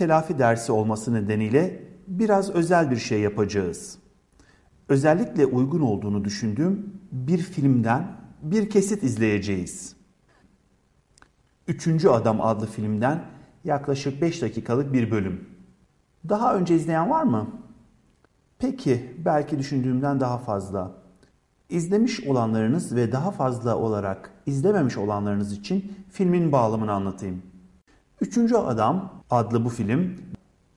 Telafi dersi olması nedeniyle biraz özel bir şey yapacağız. Özellikle uygun olduğunu düşündüğüm bir filmden bir kesit izleyeceğiz. Üçüncü Adam adlı filmden yaklaşık 5 dakikalık bir bölüm. Daha önce izleyen var mı? Peki, belki düşündüğümden daha fazla. İzlemiş olanlarınız ve daha fazla olarak izlememiş olanlarınız için filmin bağlamını anlatayım. Üçüncü Adam adlı bu film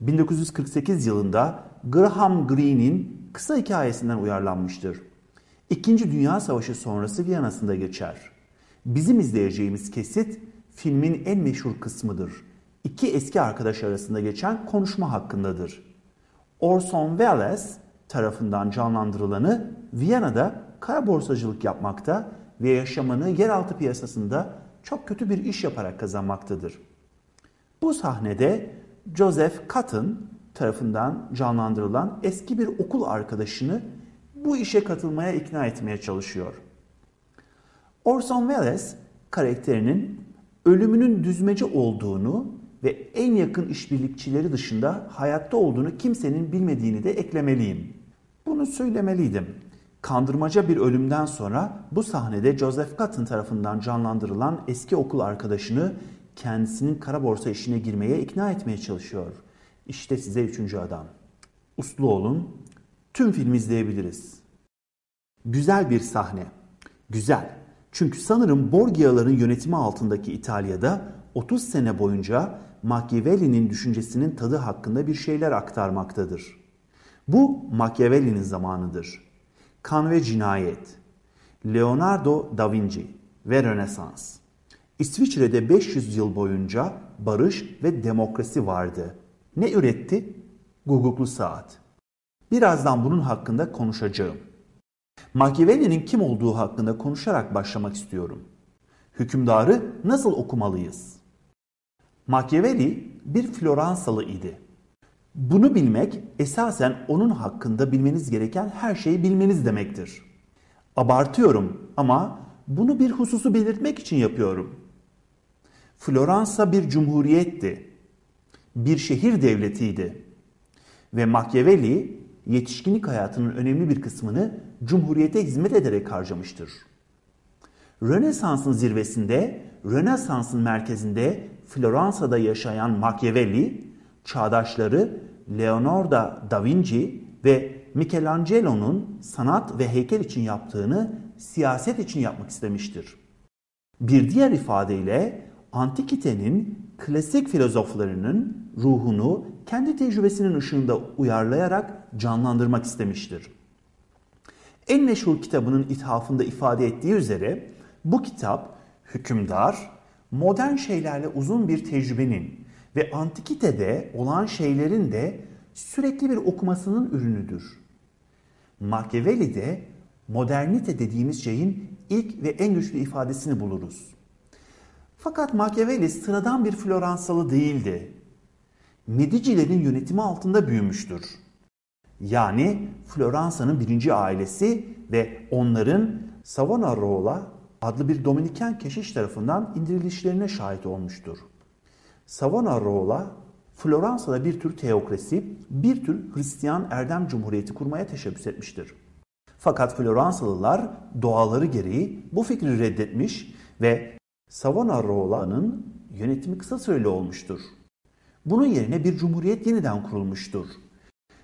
1948 yılında Graham Greene'in kısa hikayesinden uyarlanmıştır. İkinci Dünya Savaşı sonrası Viyana'sında geçer. Bizim izleyeceğimiz kesit filmin en meşhur kısmıdır. İki eski arkadaş arasında geçen konuşma hakkındadır. Orson Welles tarafından canlandırılanı Viyana'da kara borsacılık yapmakta ve yaşamını yeraltı piyasasında çok kötü bir iş yaparak kazanmaktadır. Bu sahnede Joseph Cotton tarafından canlandırılan eski bir okul arkadaşını bu işe katılmaya ikna etmeye çalışıyor. Orson Welles karakterinin ölümünün düzmece olduğunu ve en yakın işbirlikçileri dışında hayatta olduğunu kimsenin bilmediğini de eklemeliyim. Bunu söylemeliydim. Kandırmaca bir ölümden sonra bu sahnede Joseph Cotton tarafından canlandırılan eski okul arkadaşını kendisinin kara borsa işine girmeye ikna etmeye çalışıyor. İşte size üçüncü adam. Uslu olun, tüm filmi izleyebiliriz. Güzel bir sahne. Güzel. Çünkü sanırım Borgia'ların yönetimi altındaki İtalya'da 30 sene boyunca Machiavelli'nin düşüncesinin tadı hakkında bir şeyler aktarmaktadır. Bu Machiavelli'nin zamanıdır. Kan ve Cinayet, Leonardo da Vinci ve Rönesans. İsviçre'de 500 yıl boyunca barış ve demokrasi vardı. Ne üretti? Guguklu saat. Birazdan bunun hakkında konuşacağım. Machiavelli'nin kim olduğu hakkında konuşarak başlamak istiyorum. Hükümdarı nasıl okumalıyız? Machiavelli bir Floransalı idi. Bunu bilmek esasen onun hakkında bilmeniz gereken her şeyi bilmeniz demektir. Abartıyorum ama bunu bir hususu belirtmek için yapıyorum. Floransa bir cumhuriyetti. Bir şehir devletiydi. Ve Machiavelli yetişkinlik hayatının önemli bir kısmını cumhuriyete hizmet ederek harcamıştır. Rönesans'ın zirvesinde, Rönesans'ın merkezinde Floransa'da yaşayan Machiavelli, çağdaşları Leonardo da Vinci ve Michelangelo'nun sanat ve heykel için yaptığını siyaset için yapmak istemiştir. Bir diğer ifadeyle antikitenin klasik filozoflarının ruhunu kendi tecrübesinin ışığında uyarlayarak canlandırmak istemiştir. En meşhur kitabının ithafında ifade ettiği üzere bu kitap hükümdar, modern şeylerle uzun bir tecrübenin ve antikitede olan şeylerin de sürekli bir okumasının ürünüdür. Machiavelli'de modernite dediğimiz şeyin ilk ve en güçlü ifadesini buluruz. Fakat Machiavelli sıradan bir Floransalı değildi. Medicilerin yönetimi altında büyümüştür. Yani Floransa'nın birinci ailesi ve onların Savonarola adlı bir Dominiken keşiş tarafından indirilişlerine şahit olmuştur. Savonarola, Floransa'da bir tür teokrasi, bir tür Hristiyan erdem cumhuriyeti kurmaya teşebbüs etmiştir. Fakat Floransalılar doğaları gereği bu fikri reddetmiş ve Savonarola'nın yönetimi kısa süreli olmuştur. Bunun yerine bir cumhuriyet yeniden kurulmuştur.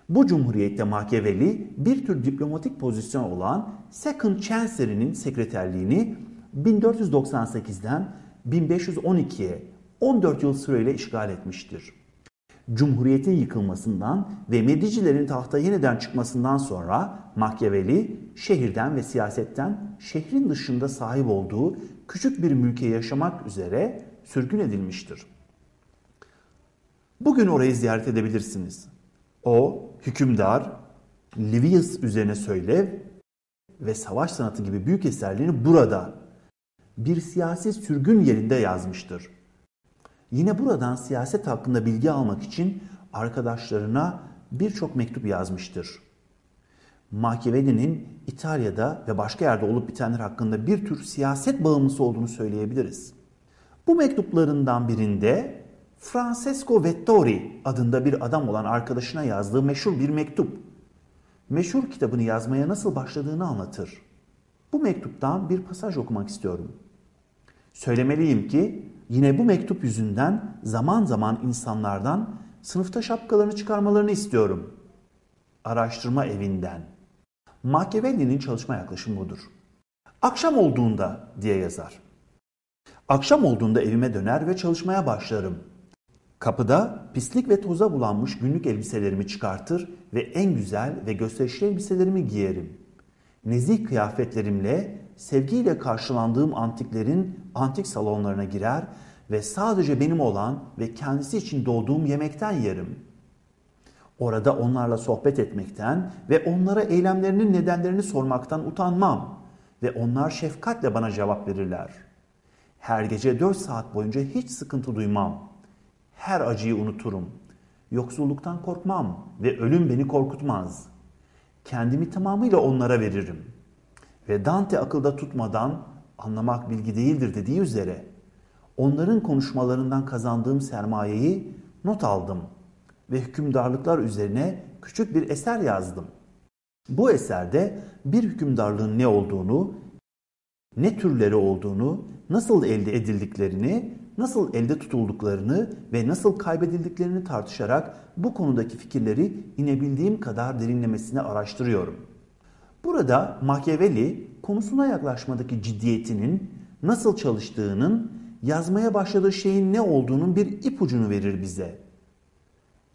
Bu cumhuriyette Machiavelli bir tür diplomatik pozisyon olan Second Chancellery'nin sekreterliğini 1498'den 1512'ye 14 yıl süreyle işgal etmiştir. Cumhuriyetin yıkılmasından ve Medicilerin tahta yeniden çıkmasından sonra Machiavelli şehirden ve siyasetten şehrin dışında sahip olduğu küçük bir mülke yaşamak üzere sürgün edilmiştir. Bugün orayı ziyaret edebilirsiniz. O hükümdar, Livius üzerine söylev ve savaş sanatı gibi büyük eserlerini burada bir siyasi sürgün yerinde yazmıştır. Yine buradan siyaset hakkında bilgi almak için arkadaşlarına birçok mektup yazmıştır. Machiavelli'nin İtalya'da ve başka yerde olup bitenler hakkında bir tür siyaset bağımlısı olduğunu söyleyebiliriz. Bu mektuplarından birinde Francesco Vettori adında bir adam olan arkadaşına yazdığı meşhur bir mektup. Meşhur kitabını yazmaya nasıl başladığını anlatır. Bu mektuptan bir pasaj okumak istiyorum. Söylemeliyim ki yine bu mektup yüzünden zaman zaman insanlardan sınıfta şapkalarını çıkarmalarını istiyorum. Araştırma evinden. Machiavelli'nin çalışma yaklaşımı budur. Akşam olduğunda diye yazar. Akşam olduğunda evime döner ve çalışmaya başlarım. Kapıda pislik ve toza bulanmış günlük elbiselerimi çıkartır ve en güzel ve gösterişli elbiselerimi giyerim. Nezih kıyafetlerimle sevgiyle karşılandığım antiklerin antik salonlarına girer ve sadece benim olan ve kendisi için doğduğum yemekten yerim. Orada onlarla sohbet etmekten ve onlara eylemlerinin nedenlerini sormaktan utanmam ve onlar şefkatle bana cevap verirler. Her gece dört saat boyunca hiç sıkıntı duymam. Her acıyı unuturum. Yoksulluktan korkmam ve ölüm beni korkutmaz. Kendimi tamamıyla onlara veririm. Ve Dante akılda tutmadan anlamak bilgi değildir dediği üzere onların konuşmalarından kazandığım sermayeyi not aldım ve hükümdarlıklar üzerine küçük bir eser yazdım. Bu eserde bir hükümdarlığın ne olduğunu, ne türleri olduğunu, nasıl elde edildiklerini, nasıl elde tutulduklarını ve nasıl kaybedildiklerini tartışarak bu konudaki fikirleri inebildiğim kadar derinlemesine araştırıyorum. Burada Machiavelli konusuna yaklaşmadaki ciddiyetinin nasıl çalıştığının, yazmaya başladığı şeyin ne olduğunun bir ipucunu verir bize.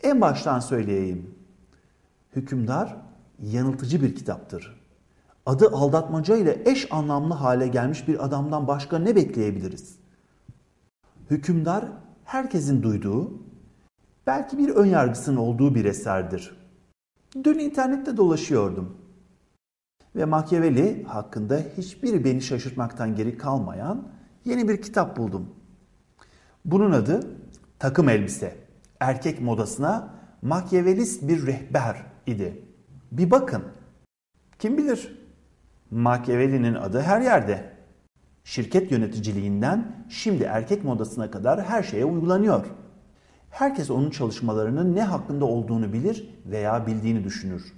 En baştan söyleyeyim. Hükümdar yanıltıcı bir kitaptır. Adı aldatmaca ile eş anlamlı hale gelmiş bir adamdan başka ne bekleyebiliriz? Hükümdar herkesin duyduğu, belki bir önyargısının olduğu bir eserdir. Dün internette dolaşıyordum ve Machiavelli hakkında hiçbir beni şaşırtmaktan geri kalmayan yeni bir kitap buldum. Bunun adı Takım Elbise. Erkek modasına Machiavellist bir rehber idi. Bir bakın. Kim bilir? Machiavelli'nin adı her yerde. Şirket yöneticiliğinden şimdi erkek modasına kadar her şeye uygulanıyor. Herkes onun çalışmalarının ne hakkında olduğunu bilir veya bildiğini düşünür.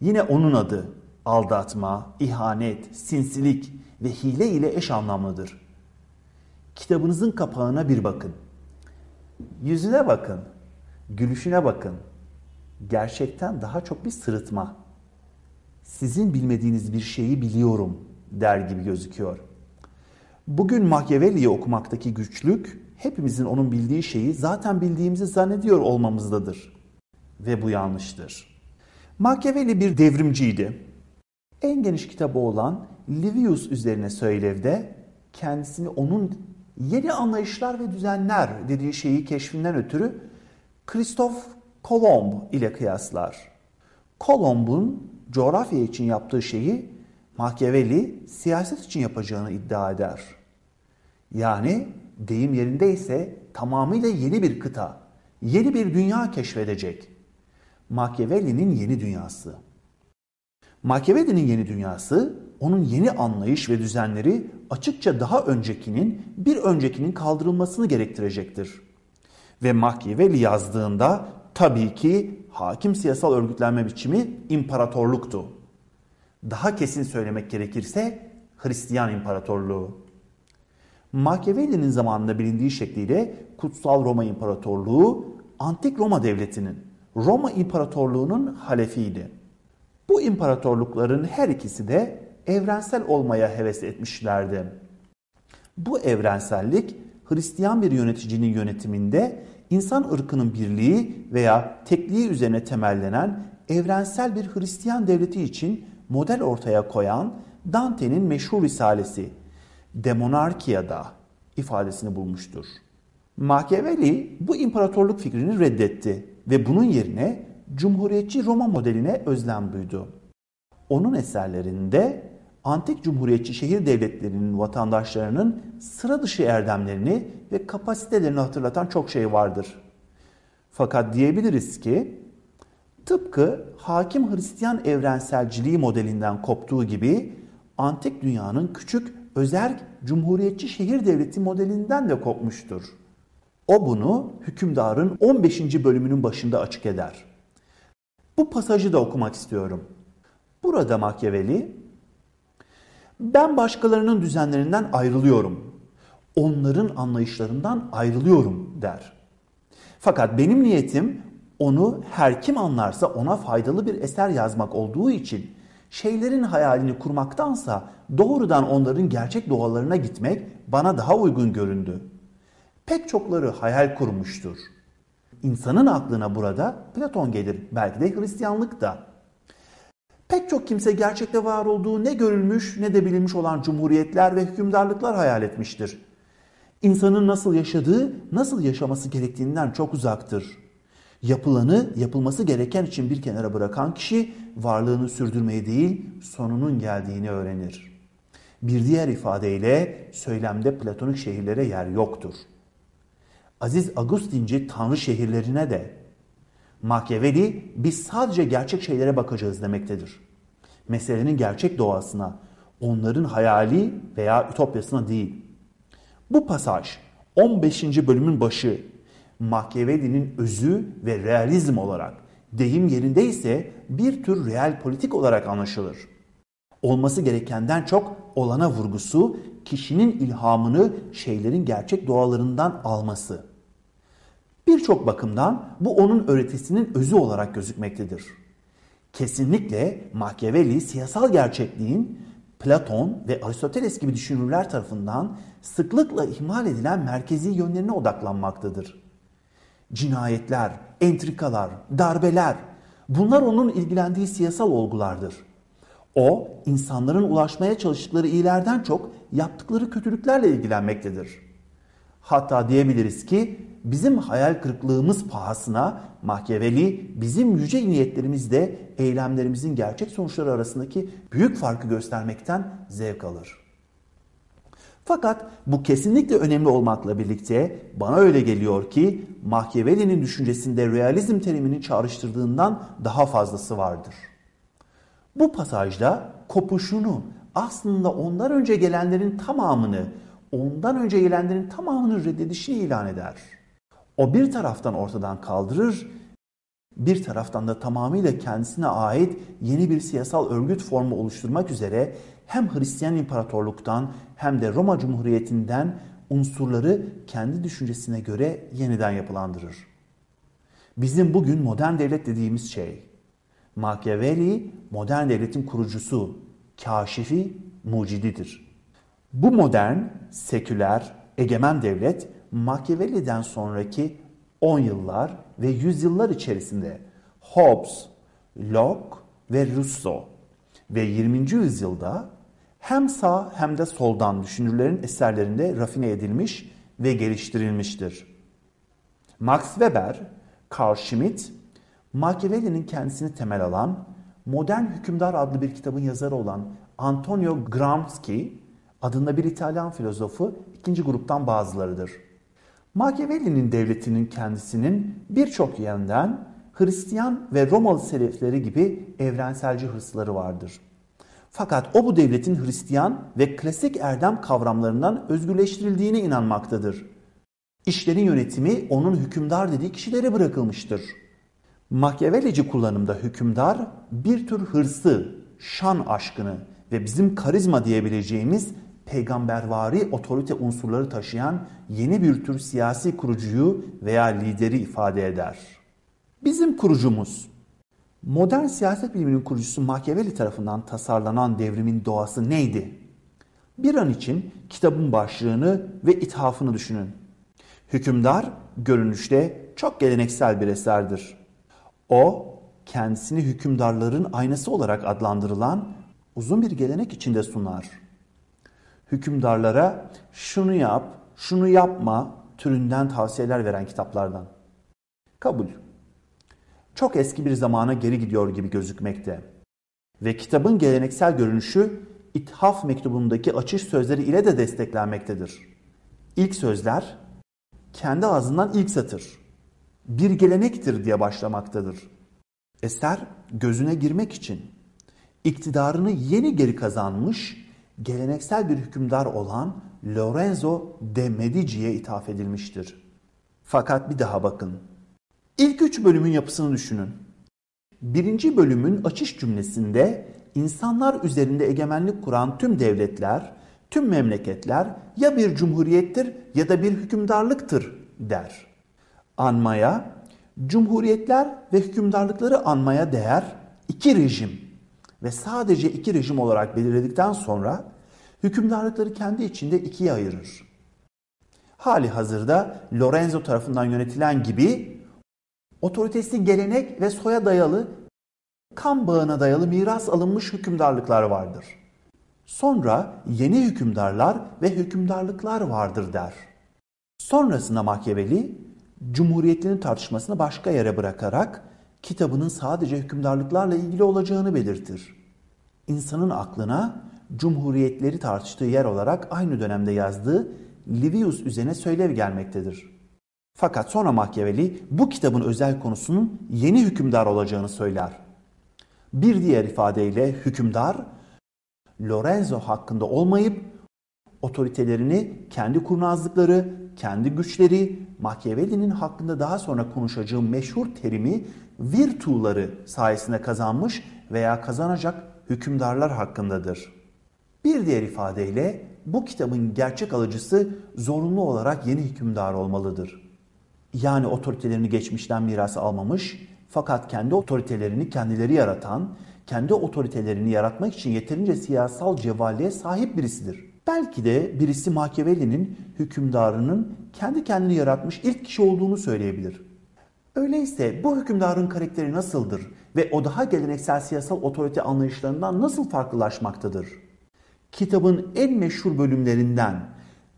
Yine onun adı aldatma, ihanet, sinsilik ve hile ile eş anlamlıdır. Kitabınızın kapağına bir bakın. Yüzüne bakın, gülüşüne bakın. Gerçekten daha çok bir sırıtma. Sizin bilmediğiniz bir şeyi biliyorum der gibi gözüküyor. Bugün Machiavelli'yi okumaktaki güçlük hepimizin onun bildiği şeyi zaten bildiğimizi zannediyor olmamızdadır. Ve bu yanlıştır. Machiavelli bir devrimciydi. En geniş kitabı olan Livius üzerine söylevde kendisini onun yeni anlayışlar ve düzenler dediği şeyi keşfinden ötürü Christoph Kolomb ile kıyaslar. Kolomb'un coğrafya için yaptığı şeyi Machiavelli siyaset için yapacağını iddia eder. Yani deyim yerindeyse tamamıyla yeni bir kıta, yeni bir dünya keşfedecek. Machiavelli'nin yeni dünyası. Machiavelli'nin yeni dünyası, onun yeni anlayış ve düzenleri açıkça daha öncekinin, bir öncekinin kaldırılmasını gerektirecektir. Ve Machiavelli yazdığında tabii ki hakim siyasal örgütlenme biçimi imparatorluktu. Daha kesin söylemek gerekirse Hristiyan İmparatorluğu. Machiavelli'nin zamanında bilindiği şekliyle Kutsal Roma İmparatorluğu Antik Roma Devleti'nin, Roma İmparatorluğu'nun halefiydi. Bu imparatorlukların her ikisi de evrensel olmaya heves etmişlerdi. Bu evrensellik Hristiyan bir yöneticinin yönetiminde insan ırkının birliği veya tekliği üzerine temellenen evrensel bir Hristiyan devleti için model ortaya koyan Dante'nin meşhur risalesi De Monarchia'da ifadesini bulmuştur. Machiavelli bu imparatorluk fikrini reddetti ve bunun yerine Cumhuriyetçi Roma modeline özlem duydu. Onun eserlerinde antik cumhuriyetçi şehir devletlerinin vatandaşlarının sıra dışı erdemlerini ve kapasitelerini hatırlatan çok şey vardır. Fakat diyebiliriz ki tıpkı hakim Hristiyan evrenselciliği modelinden koptuğu gibi antik dünyanın küçük özerk cumhuriyetçi şehir devleti modelinden de kopmuştur. O bunu hükümdarın 15. bölümünün başında açık eder. Bu pasajı da okumak istiyorum. Burada Machiavelli, ben başkalarının düzenlerinden ayrılıyorum. Onların anlayışlarından ayrılıyorum der. Fakat benim niyetim onu her kim anlarsa ona faydalı bir eser yazmak olduğu için şeylerin hayalini kurmaktansa doğrudan onların gerçek doğalarına gitmek bana daha uygun göründü. Pek çokları hayal kurmuştur. İnsanın aklına burada Platon gelir, belki de Hristiyanlık da. Pek çok kimse gerçekte var olduğu ne görülmüş ne de bilinmiş olan cumhuriyetler ve hükümdarlıklar hayal etmiştir. İnsanın nasıl yaşadığı, nasıl yaşaması gerektiğinden çok uzaktır. Yapılanı yapılması gereken için bir kenara bırakan kişi varlığını sürdürmeyi değil sonunun geldiğini öğrenir. Bir diğer ifadeyle söylemde platonik şehirlere yer yoktur. Aziz Agustinci tanrı şehirlerine de Machiavelli biz sadece gerçek şeylere bakacağız demektedir. Meselenin gerçek doğasına, onların hayali veya ütopyasına değil. Bu pasaj 15. bölümün başı Machiavelli'nin özü ve realizm olarak deyim yerinde ise bir tür real politik olarak anlaşılır. Olması gerekenden çok olana vurgusu kişinin ilhamını şeylerin gerçek doğalarından alması. Birçok bakımdan bu onun öğretisinin özü olarak gözükmektedir. Kesinlikle Machiavelli siyasal gerçekliğin Platon ve Aristoteles gibi düşünürler tarafından sıklıkla ihmal edilen merkezi yönlerine odaklanmaktadır. Cinayetler, entrikalar, darbeler bunlar onun ilgilendiği siyasal olgulardır. O insanların ulaşmaya çalıştıkları iyilerden çok yaptıkları kötülüklerle ilgilenmektedir. Hatta diyebiliriz ki bizim hayal kırıklığımız pahasına Machiavelli bizim yüce niyetlerimizle eylemlerimizin gerçek sonuçları arasındaki büyük farkı göstermekten zevk alır. Fakat bu kesinlikle önemli olmakla birlikte bana öyle geliyor ki Machiavelli'nin düşüncesinde realizm terimini çağrıştırdığından daha fazlası vardır. Bu pasajda kopuşunu aslında ondan önce gelenlerin tamamını, ondan önce gelenlerin tamamını reddedişini ilan eder. O bir taraftan ortadan kaldırır, bir taraftan da tamamıyla kendisine ait yeni bir siyasal örgüt formu oluşturmak üzere hem Hristiyan İmparatorluktan hem de Roma Cumhuriyeti'nden unsurları kendi düşüncesine göre yeniden yapılandırır. Bizim bugün modern devlet dediğimiz şey. Machiavelli modern devletin kurucusu, kaşifi, mucididir. Bu modern, seküler, egemen devlet Machiavelli'den sonraki 10 yıllar ve yüzyıllar içerisinde Hobbes, Locke ve Rousseau ve 20. yüzyılda hem sağ hem de soldan düşünürlerin eserlerinde rafine edilmiş ve geliştirilmiştir. Max Weber, Carl Schmitt, Machiavelli'nin kendisini temel alan Modern Hükümdar adlı bir kitabın yazarı olan Antonio Gramsci adında bir İtalyan filozofu ikinci gruptan bazılarıdır. Machiavelli'nin devletinin kendisinin birçok yönden Hristiyan ve Romalı selefleri gibi evrenselci hırsları vardır. Fakat o bu devletin Hristiyan ve klasik erdem kavramlarından özgürleştirildiğine inanmaktadır. İşlerin yönetimi onun hükümdar dediği kişilere bırakılmıştır. Machiavellici kullanımda hükümdar bir tür hırsı, şan aşkını ve bizim karizma diyebileceğimiz peygambervari otorite unsurları taşıyan yeni bir tür siyasi kurucuyu veya lideri ifade eder. Bizim kurucumuz Modern siyaset biliminin kurucusu Machiavelli tarafından tasarlanan devrimin doğası neydi? Bir an için kitabın başlığını ve ithafını düşünün. Hükümdar görünüşte çok geleneksel bir eserdir. O kendisini hükümdarların aynası olarak adlandırılan uzun bir gelenek içinde sunar. Hükümdarlara şunu yap, şunu yapma türünden tavsiyeler veren kitaplardan. Kabul çok eski bir zamana geri gidiyor gibi gözükmekte. Ve kitabın geleneksel görünüşü İthaf mektubundaki açış sözleri ile de desteklenmektedir. İlk sözler kendi ağzından ilk satır. Bir gelenektir diye başlamaktadır. Eser gözüne girmek için iktidarını yeni geri kazanmış geleneksel bir hükümdar olan Lorenzo de Medici'ye ithaf edilmiştir. Fakat bir daha bakın. İlk üç bölümün yapısını düşünün. Birinci bölümün açış cümlesinde insanlar üzerinde egemenlik kuran tüm devletler, tüm memleketler ya bir cumhuriyettir ya da bir hükümdarlıktır der. Anmaya, cumhuriyetler ve hükümdarlıkları anmaya değer iki rejim ve sadece iki rejim olarak belirledikten sonra hükümdarlıkları kendi içinde ikiye ayırır. Hali hazırda Lorenzo tarafından yönetilen gibi otoritesi gelenek ve soya dayalı, kan bağına dayalı miras alınmış hükümdarlıklar vardır. Sonra yeni hükümdarlar ve hükümdarlıklar vardır der. Sonrasında Machiavelli, Cumhuriyetlerin tartışmasını başka yere bırakarak kitabının sadece hükümdarlıklarla ilgili olacağını belirtir. İnsanın aklına cumhuriyetleri tartıştığı yer olarak aynı dönemde yazdığı Livius üzerine söylev gelmektedir. Fakat sonra Machiavelli bu kitabın özel konusunun yeni hükümdar olacağını söyler. Bir diğer ifadeyle hükümdar Lorenzo hakkında olmayıp otoritelerini kendi kurnazlıkları, kendi güçleri, Machiavelli'nin hakkında daha sonra konuşacağı meşhur terimi virtuları sayesinde kazanmış veya kazanacak hükümdarlar hakkındadır. Bir diğer ifadeyle bu kitabın gerçek alıcısı zorunlu olarak yeni hükümdar olmalıdır. Yani otoritelerini geçmişten miras almamış fakat kendi otoritelerini kendileri yaratan, kendi otoritelerini yaratmak için yeterince siyasal cevvalliğe sahip birisidir. Belki de birisi Machiavelli'nin hükümdarının kendi kendini yaratmış ilk kişi olduğunu söyleyebilir. Öyleyse bu hükümdarın karakteri nasıldır ve o daha geleneksel siyasal otorite anlayışlarından nasıl farklılaşmaktadır? Kitabın en meşhur bölümlerinden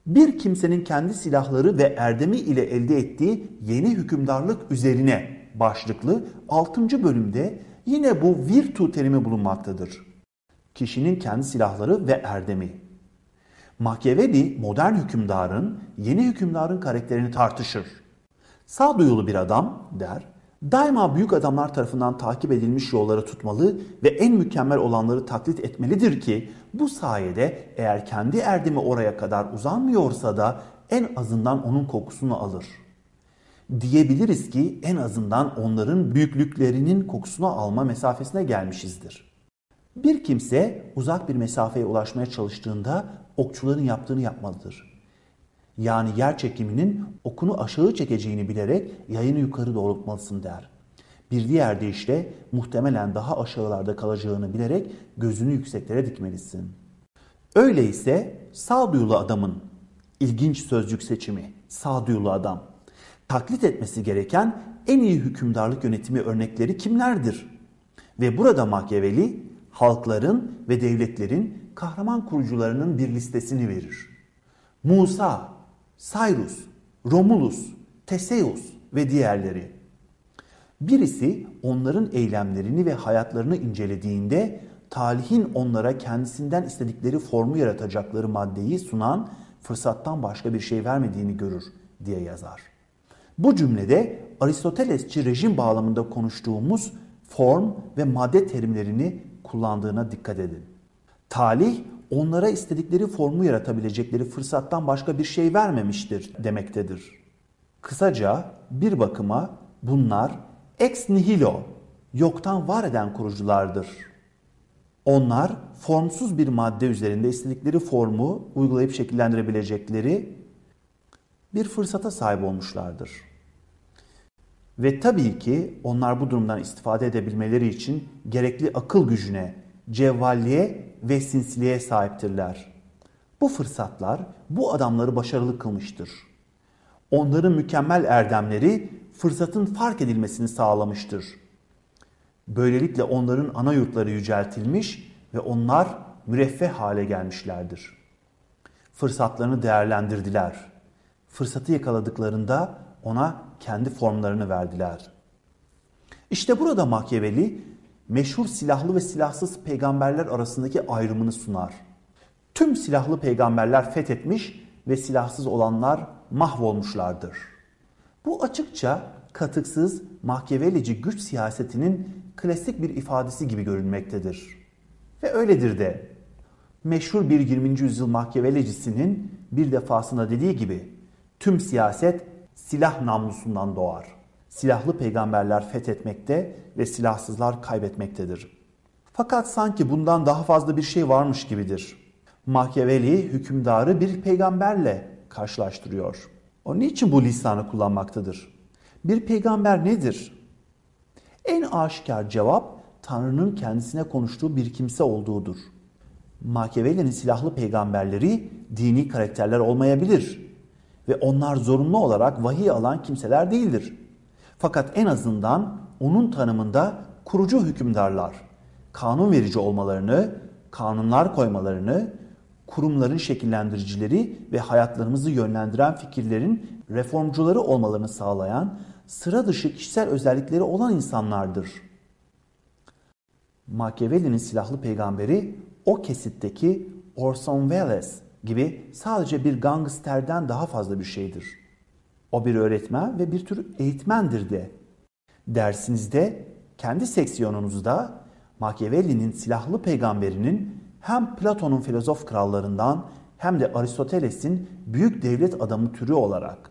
bir kimsenin kendi silahları ve erdemi ile elde ettiği yeni hükümdarlık üzerine başlıklı 6. bölümde yine bu virtu terimi bulunmaktadır. Kişinin kendi silahları ve erdemi. Machiavelli modern hükümdarın, yeni hükümdarın karakterini tartışır. Sağduyulu bir adam der, daima büyük adamlar tarafından takip edilmiş yolları tutmalı ve en mükemmel olanları taklit etmelidir ki bu sayede eğer kendi erdemi oraya kadar uzanmıyorsa da en azından onun kokusunu alır. Diyebiliriz ki en azından onların büyüklüklerinin kokusunu alma mesafesine gelmişizdir. Bir kimse uzak bir mesafeye ulaşmaya çalıştığında okçuların yaptığını yapmalıdır. Yani yer çekiminin okunu aşağı çekeceğini bilerek yayını yukarı doğrultmalısın der. Bir diğer deyişle muhtemelen daha aşağılarda kalacağını bilerek gözünü yükseklere dikmelisin. Öyleyse sağduyulu adamın ilginç sözcük seçimi sağduyulu adam taklit etmesi gereken en iyi hükümdarlık yönetimi örnekleri kimlerdir? Ve burada Machiavelli halkların ve devletlerin kahraman kurucularının bir listesini verir. Musa, Cyrus, Romulus, Theseus ve diğerleri. Birisi onların eylemlerini ve hayatlarını incelediğinde talihin onlara kendisinden istedikleri formu yaratacakları maddeyi sunan fırsattan başka bir şey vermediğini görür diye yazar. Bu cümlede Aristotelesçi rejim bağlamında konuştuğumuz form ve madde terimlerini kullandığına dikkat edin. Talih onlara istedikleri formu yaratabilecekleri fırsattan başka bir şey vermemiştir demektedir. Kısaca bir bakıma bunlar ex nihilo, yoktan var eden kuruculardır. Onlar formsuz bir madde üzerinde istedikleri formu uygulayıp şekillendirebilecekleri bir fırsata sahip olmuşlardır. Ve tabii ki onlar bu durumdan istifade edebilmeleri için gerekli akıl gücüne, cevvalliğe ve sinsiliğe sahiptirler. Bu fırsatlar bu adamları başarılı kılmıştır. Onların mükemmel erdemleri fırsatın fark edilmesini sağlamıştır. Böylelikle onların ana yurtları yüceltilmiş ve onlar müreffeh hale gelmişlerdir. Fırsatlarını değerlendirdiler. Fırsatı yakaladıklarında ona kendi formlarını verdiler. İşte burada Machiavelli meşhur silahlı ve silahsız peygamberler arasındaki ayrımını sunar. Tüm silahlı peygamberler fethetmiş ve silahsız olanlar mahvolmuşlardır. Bu açıkça katıksız Machiavellici güç siyasetinin klasik bir ifadesi gibi görünmektedir. Ve öyledir de. Meşhur bir 20. yüzyıl Machiavellicisinin bir defasında dediği gibi tüm siyaset silah namlusundan doğar. Silahlı peygamberler fethetmekte ve silahsızlar kaybetmektedir. Fakat sanki bundan daha fazla bir şey varmış gibidir. Machiavelli hükümdarı bir peygamberle karşılaştırıyor. O niçin bu lisanı kullanmaktadır? Bir peygamber nedir? En aşikar cevap Tanrı'nın kendisine konuştuğu bir kimse olduğudur. Machiavelli'nin silahlı peygamberleri dini karakterler olmayabilir ve onlar zorunlu olarak vahiy alan kimseler değildir. Fakat en azından onun tanımında kurucu hükümdarlar, kanun verici olmalarını, kanunlar koymalarını, kurumların şekillendiricileri ve hayatlarımızı yönlendiren fikirlerin reformcuları olmalarını sağlayan sıra dışı kişisel özellikleri olan insanlardır. Machiavelli'nin silahlı peygamberi o kesitteki Orson Welles gibi sadece bir gangsterden daha fazla bir şeydir. O bir öğretmen ve bir tür eğitmendir de. Dersinizde, kendi seksiyonunuzda Machiavelli'nin silahlı peygamberinin hem Platon'un filozof krallarından hem de Aristoteles'in büyük devlet adamı türü olarak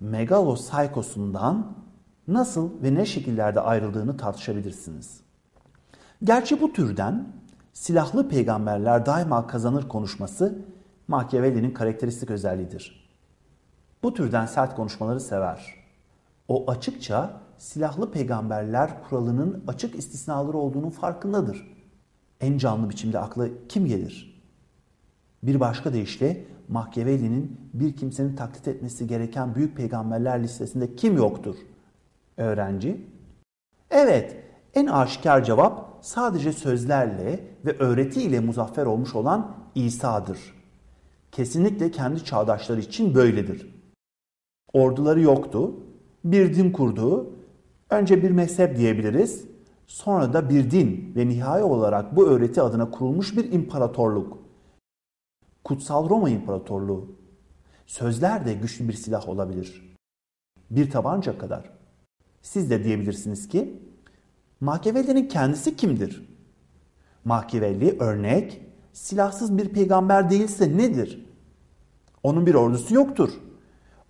megalosaikosundan nasıl ve ne şekillerde ayrıldığını tartışabilirsiniz. Gerçi bu türden silahlı peygamberler daima kazanır konuşması Machiavelli'nin karakteristik özelliğidir. Bu türden sert konuşmaları sever. O açıkça silahlı peygamberler kuralının açık istisnaları olduğunu farkındadır. En canlı biçimde akla kim gelir? Bir başka deyişle Machiavelli'nin bir kimsenin taklit etmesi gereken büyük peygamberler listesinde kim yoktur? Öğrenci. Evet, en aşikar cevap sadece sözlerle ve öğretiyle muzaffer olmuş olan İsa'dır. Kesinlikle kendi çağdaşları için böyledir. Orduları yoktu, bir din kurdu, önce bir mezhep diyebiliriz, sonra da bir din ve nihai olarak bu öğreti adına kurulmuş bir imparatorluk. Kutsal Roma İmparatorluğu. Sözler de güçlü bir silah olabilir. Bir tabanca kadar. Siz de diyebilirsiniz ki Machiavelli'nin kendisi kimdir? Machiavelli örnek silahsız bir peygamber değilse nedir? Onun bir ordusu yoktur.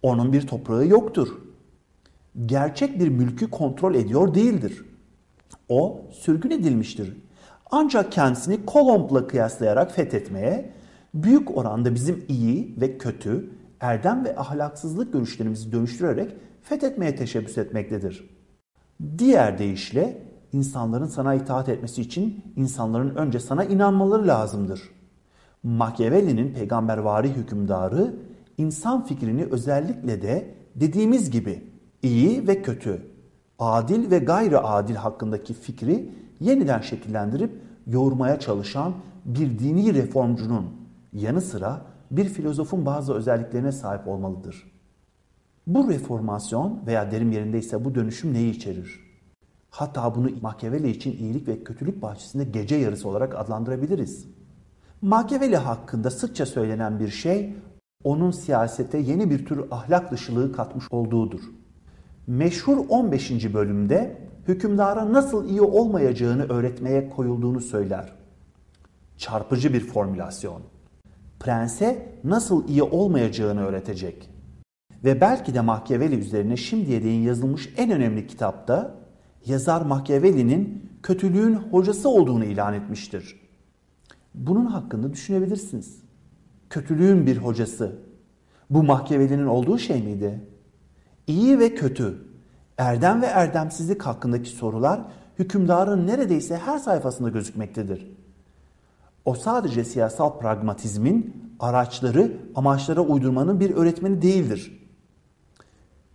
Onun bir toprağı yoktur. Gerçek bir mülkü kontrol ediyor değildir. O sürgün edilmiştir. Ancak kendisini Kolomb'la kıyaslayarak fethetmeye, büyük oranda bizim iyi ve kötü, erdem ve ahlaksızlık görüşlerimizi dönüştürerek fethetmeye teşebbüs etmektedir. Diğer deyişle insanların sana itaat etmesi için insanların önce sana inanmaları lazımdır. Machiavelli'nin peygambervari hükümdarı insan fikrini özellikle de dediğimiz gibi iyi ve kötü, adil ve gayri adil hakkındaki fikri yeniden şekillendirip yoğurmaya çalışan bir dini reformcunun yanı sıra bir filozofun bazı özelliklerine sahip olmalıdır. Bu reformasyon veya derim yerindeyse bu dönüşüm neyi içerir? Hatta bunu Machiavelli için iyilik ve kötülük bahçesinde gece yarısı olarak adlandırabiliriz. Machiavelli hakkında sıkça söylenen bir şey onun siyasete yeni bir tür ahlak dışılığı katmış olduğudur. Meşhur 15. bölümde hükümdara nasıl iyi olmayacağını öğretmeye koyulduğunu söyler. Çarpıcı bir formülasyon. Prense nasıl iyi olmayacağını öğretecek. Ve belki de Machiavelli üzerine şimdiye değin yazılmış en önemli kitapta yazar Machiavelli'nin kötülüğün hocası olduğunu ilan etmiştir. Bunun hakkında düşünebilirsiniz. Kötülüğün bir hocası. Bu Machiavelli'nin olduğu şey miydi? İyi ve kötü, erdem ve erdemsizlik hakkındaki sorular hükümdarın neredeyse her sayfasında gözükmektedir. O sadece siyasal pragmatizmin araçları amaçlara uydurmanın bir öğretmeni değildir.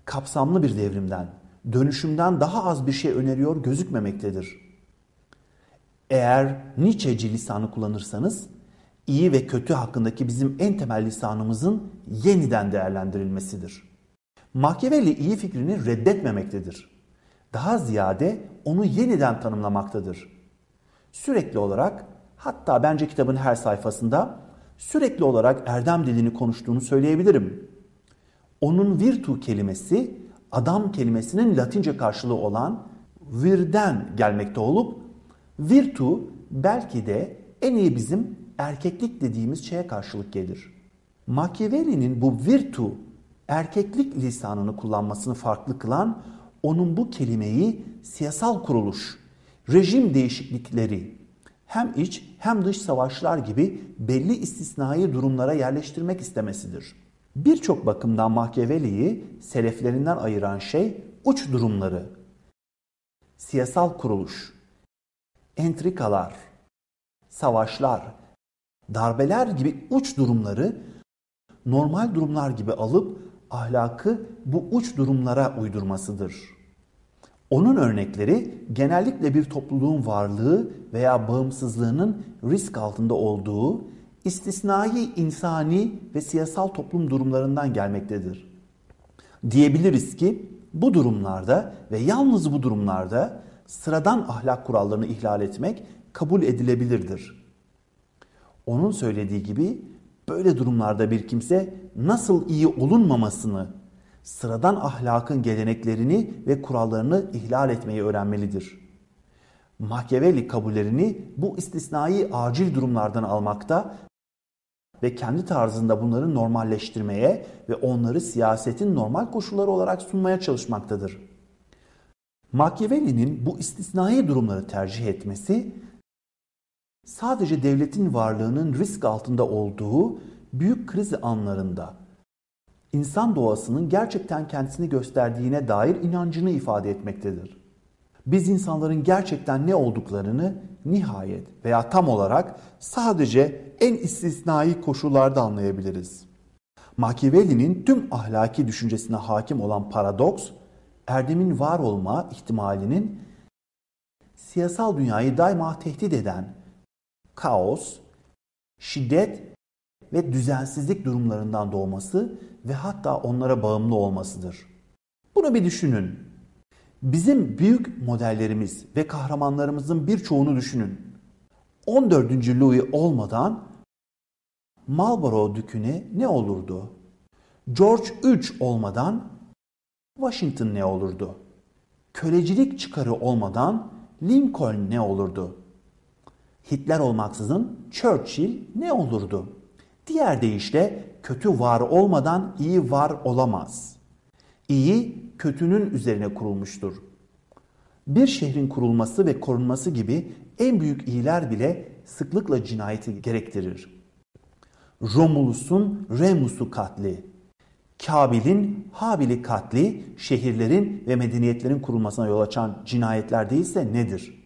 Kapsamlı bir devrimden, dönüşümden daha az bir şey öneriyor gözükmemektedir. Eğer Nietzsche'ci lisanı kullanırsanız, iyi ve kötü hakkındaki bizim en temel lisanımızın yeniden değerlendirilmesidir. Machiavelli iyi fikrini reddetmemektedir. Daha ziyade onu yeniden tanımlamaktadır. Sürekli olarak, hatta bence kitabın her sayfasında sürekli olarak erdem dilini konuştuğunu söyleyebilirim. Onun virtu kelimesi adam kelimesinin latince karşılığı olan virden gelmekte olup virtu belki de en iyi bizim erkeklik dediğimiz şeye karşılık gelir. Machiavelli'nin bu virtu erkeklik lisanını kullanmasını farklı kılan onun bu kelimeyi siyasal kuruluş, rejim değişiklikleri, hem iç hem dış savaşlar gibi belli istisnai durumlara yerleştirmek istemesidir. Birçok bakımdan Machiavelli'yi seleflerinden ayıran şey uç durumları, siyasal kuruluş, entrikalar, savaşlar, darbeler gibi uç durumları normal durumlar gibi alıp ahlakı bu uç durumlara uydurmasıdır. Onun örnekleri genellikle bir topluluğun varlığı veya bağımsızlığının risk altında olduğu istisnai insani ve siyasal toplum durumlarından gelmektedir. Diyebiliriz ki bu durumlarda ve yalnız bu durumlarda sıradan ahlak kurallarını ihlal etmek kabul edilebilirdir. Onun söylediği gibi böyle durumlarda bir kimse nasıl iyi olunmamasını, sıradan ahlakın geleneklerini ve kurallarını ihlal etmeyi öğrenmelidir. Machiavelli kabullerini bu istisnai acil durumlardan almakta ve kendi tarzında bunları normalleştirmeye ve onları siyasetin normal koşulları olarak sunmaya çalışmaktadır. Machiavelli'nin bu istisnai durumları tercih etmesi sadece devletin varlığının risk altında olduğu büyük kriz anlarında insan doğasının gerçekten kendisini gösterdiğine dair inancını ifade etmektedir. Biz insanların gerçekten ne olduklarını nihayet veya tam olarak sadece en istisnai koşullarda anlayabiliriz. Machiavelli'nin tüm ahlaki düşüncesine hakim olan paradoks, erdemin var olma ihtimalinin siyasal dünyayı daima tehdit eden kaos, şiddet ve düzensizlik durumlarından doğması ve hatta onlara bağımlı olmasıdır. Bunu bir düşünün. Bizim büyük modellerimiz ve kahramanlarımızın birçoğunu düşünün. 14. Louis olmadan Marlborough düküne ne olurdu? George III olmadan Washington ne olurdu? Kölecilik çıkarı olmadan Lincoln ne olurdu? Hitler olmaksızın Churchill ne olurdu? Diğer deyişle kötü var olmadan iyi var olamaz. İyi kötünün üzerine kurulmuştur. Bir şehrin kurulması ve korunması gibi en büyük iyiler bile sıklıkla cinayeti gerektirir. Romulus'un Remus'u katli, Kabil'in Habil'i katli şehirlerin ve medeniyetlerin kurulmasına yol açan cinayetler değilse nedir?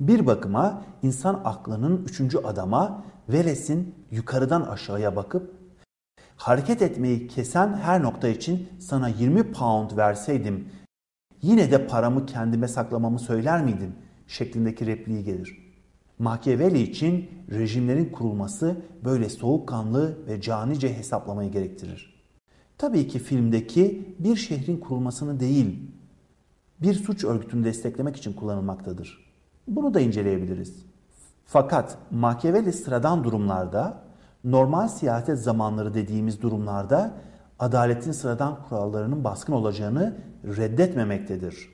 Bir bakıma insan aklının üçüncü adama Veles'in yukarıdan aşağıya bakıp hareket etmeyi kesen her nokta için sana 20 pound verseydim yine de paramı kendime saklamamı söyler miydin şeklindeki repliği gelir. Machiavelli için rejimlerin kurulması böyle soğukkanlı ve canice hesaplamayı gerektirir. Tabii ki filmdeki bir şehrin kurulmasını değil, bir suç örgütünü desteklemek için kullanılmaktadır. Bunu da inceleyebiliriz. Fakat Machiavelli sıradan durumlarda, normal siyaset zamanları dediğimiz durumlarda adaletin sıradan kurallarının baskın olacağını reddetmemektedir.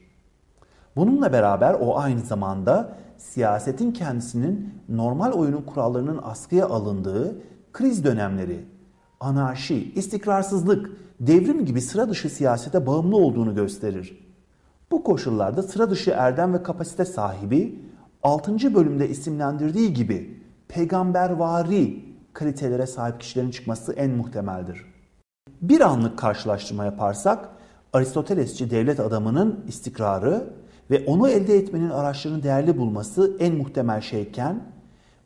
Bununla beraber o aynı zamanda siyasetin kendisinin normal oyunun kurallarının askıya alındığı kriz dönemleri, anarşi, istikrarsızlık, devrim gibi sıra dışı siyasete bağımlı olduğunu gösterir. Bu koşullarda sıra dışı erdem ve kapasite sahibi 6. bölümde isimlendirdiği gibi peygambervari kriterlere sahip kişilerin çıkması en muhtemeldir. Bir anlık karşılaştırma yaparsak Aristotelesçi devlet adamının istikrarı ve onu elde etmenin araçlarını değerli bulması en muhtemel şeyken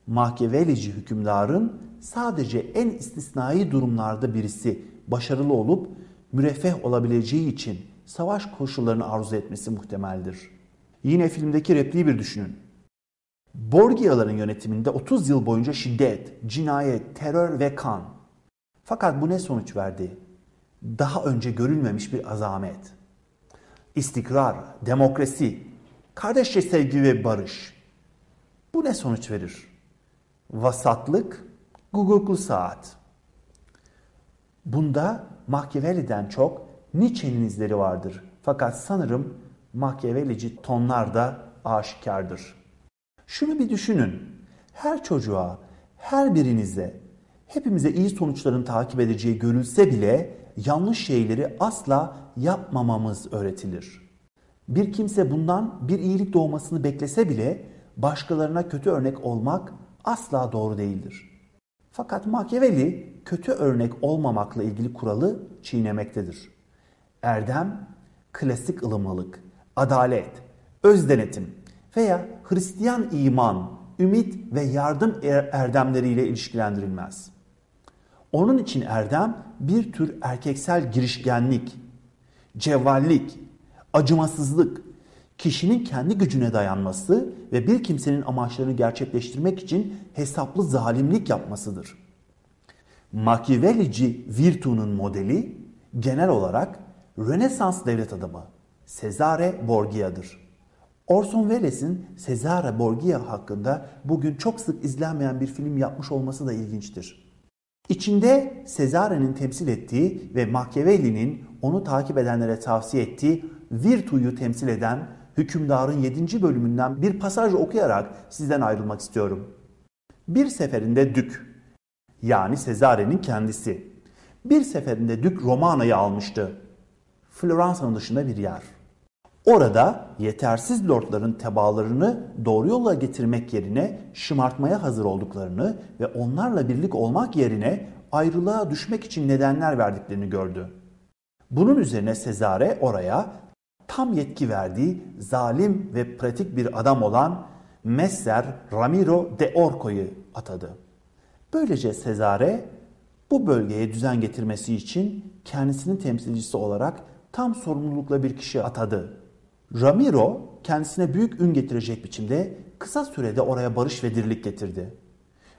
Machiavellici hükümdarın sadece en istisnai durumlarda birisi başarılı olup müreffeh olabileceği için savaş koşullarını arzu etmesi muhtemeldir. Yine filmdeki repliği bir düşünün. Borgia'ların yönetiminde 30 yıl boyunca şiddet, cinayet, terör ve kan. Fakat bu ne sonuç verdi? Daha önce görülmemiş bir azamet. İstikrar, demokrasi, kardeşçe sevgi ve barış. Bu ne sonuç verir? Vasatlık, guguklu saat. Bunda Machiavelli'den çok Nietzsche'nin izleri vardır. Fakat sanırım Machiavellici tonlar da aşikardır. Şunu bir düşünün. Her çocuğa, her birinize, hepimize iyi sonuçların takip edeceği görülse bile yanlış şeyleri asla yapmamamız öğretilir. Bir kimse bundan bir iyilik doğmasını beklese bile başkalarına kötü örnek olmak asla doğru değildir. Fakat Machiavelli kötü örnek olmamakla ilgili kuralı çiğnemektedir. Erdem, klasik ılımlılık, adalet, öz denetim veya Hristiyan iman, ümit ve yardım er erdemleriyle ilişkilendirilmez. Onun için erdem bir tür erkeksel girişkenlik, cevvallik, acımasızlık, kişinin kendi gücüne dayanması ve bir kimsenin amaçlarını gerçekleştirmek için hesaplı zalimlik yapmasıdır. Machiavellici Virtu'nun modeli genel olarak Rönesans devlet adamı Cesare Borgia'dır. Orson Welles'in Cesare Borgia hakkında bugün çok sık izlenmeyen bir film yapmış olması da ilginçtir. İçinde Cesare'nin temsil ettiği ve Machiavelli'nin onu takip edenlere tavsiye ettiği Virtu'yu temsil eden hükümdarın 7. bölümünden bir pasaj okuyarak sizden ayrılmak istiyorum. Bir seferinde Dük, yani Cesare'nin kendisi, bir seferinde Dük Romana'yı almıştı. Floransa'nın dışında bir yer. Orada yetersiz lordların tebalarını doğru yola getirmek yerine şımartmaya hazır olduklarını ve onlarla birlik olmak yerine ayrılığa düşmek için nedenler verdiklerini gördü. Bunun üzerine Sezare oraya tam yetki verdiği zalim ve pratik bir adam olan Messer Ramiro de Orco'yu atadı. Böylece Sezare bu bölgeye düzen getirmesi için kendisinin temsilcisi olarak tam sorumlulukla bir kişi atadı. Ramiro kendisine büyük ün getirecek biçimde kısa sürede oraya barış ve dirlik getirdi.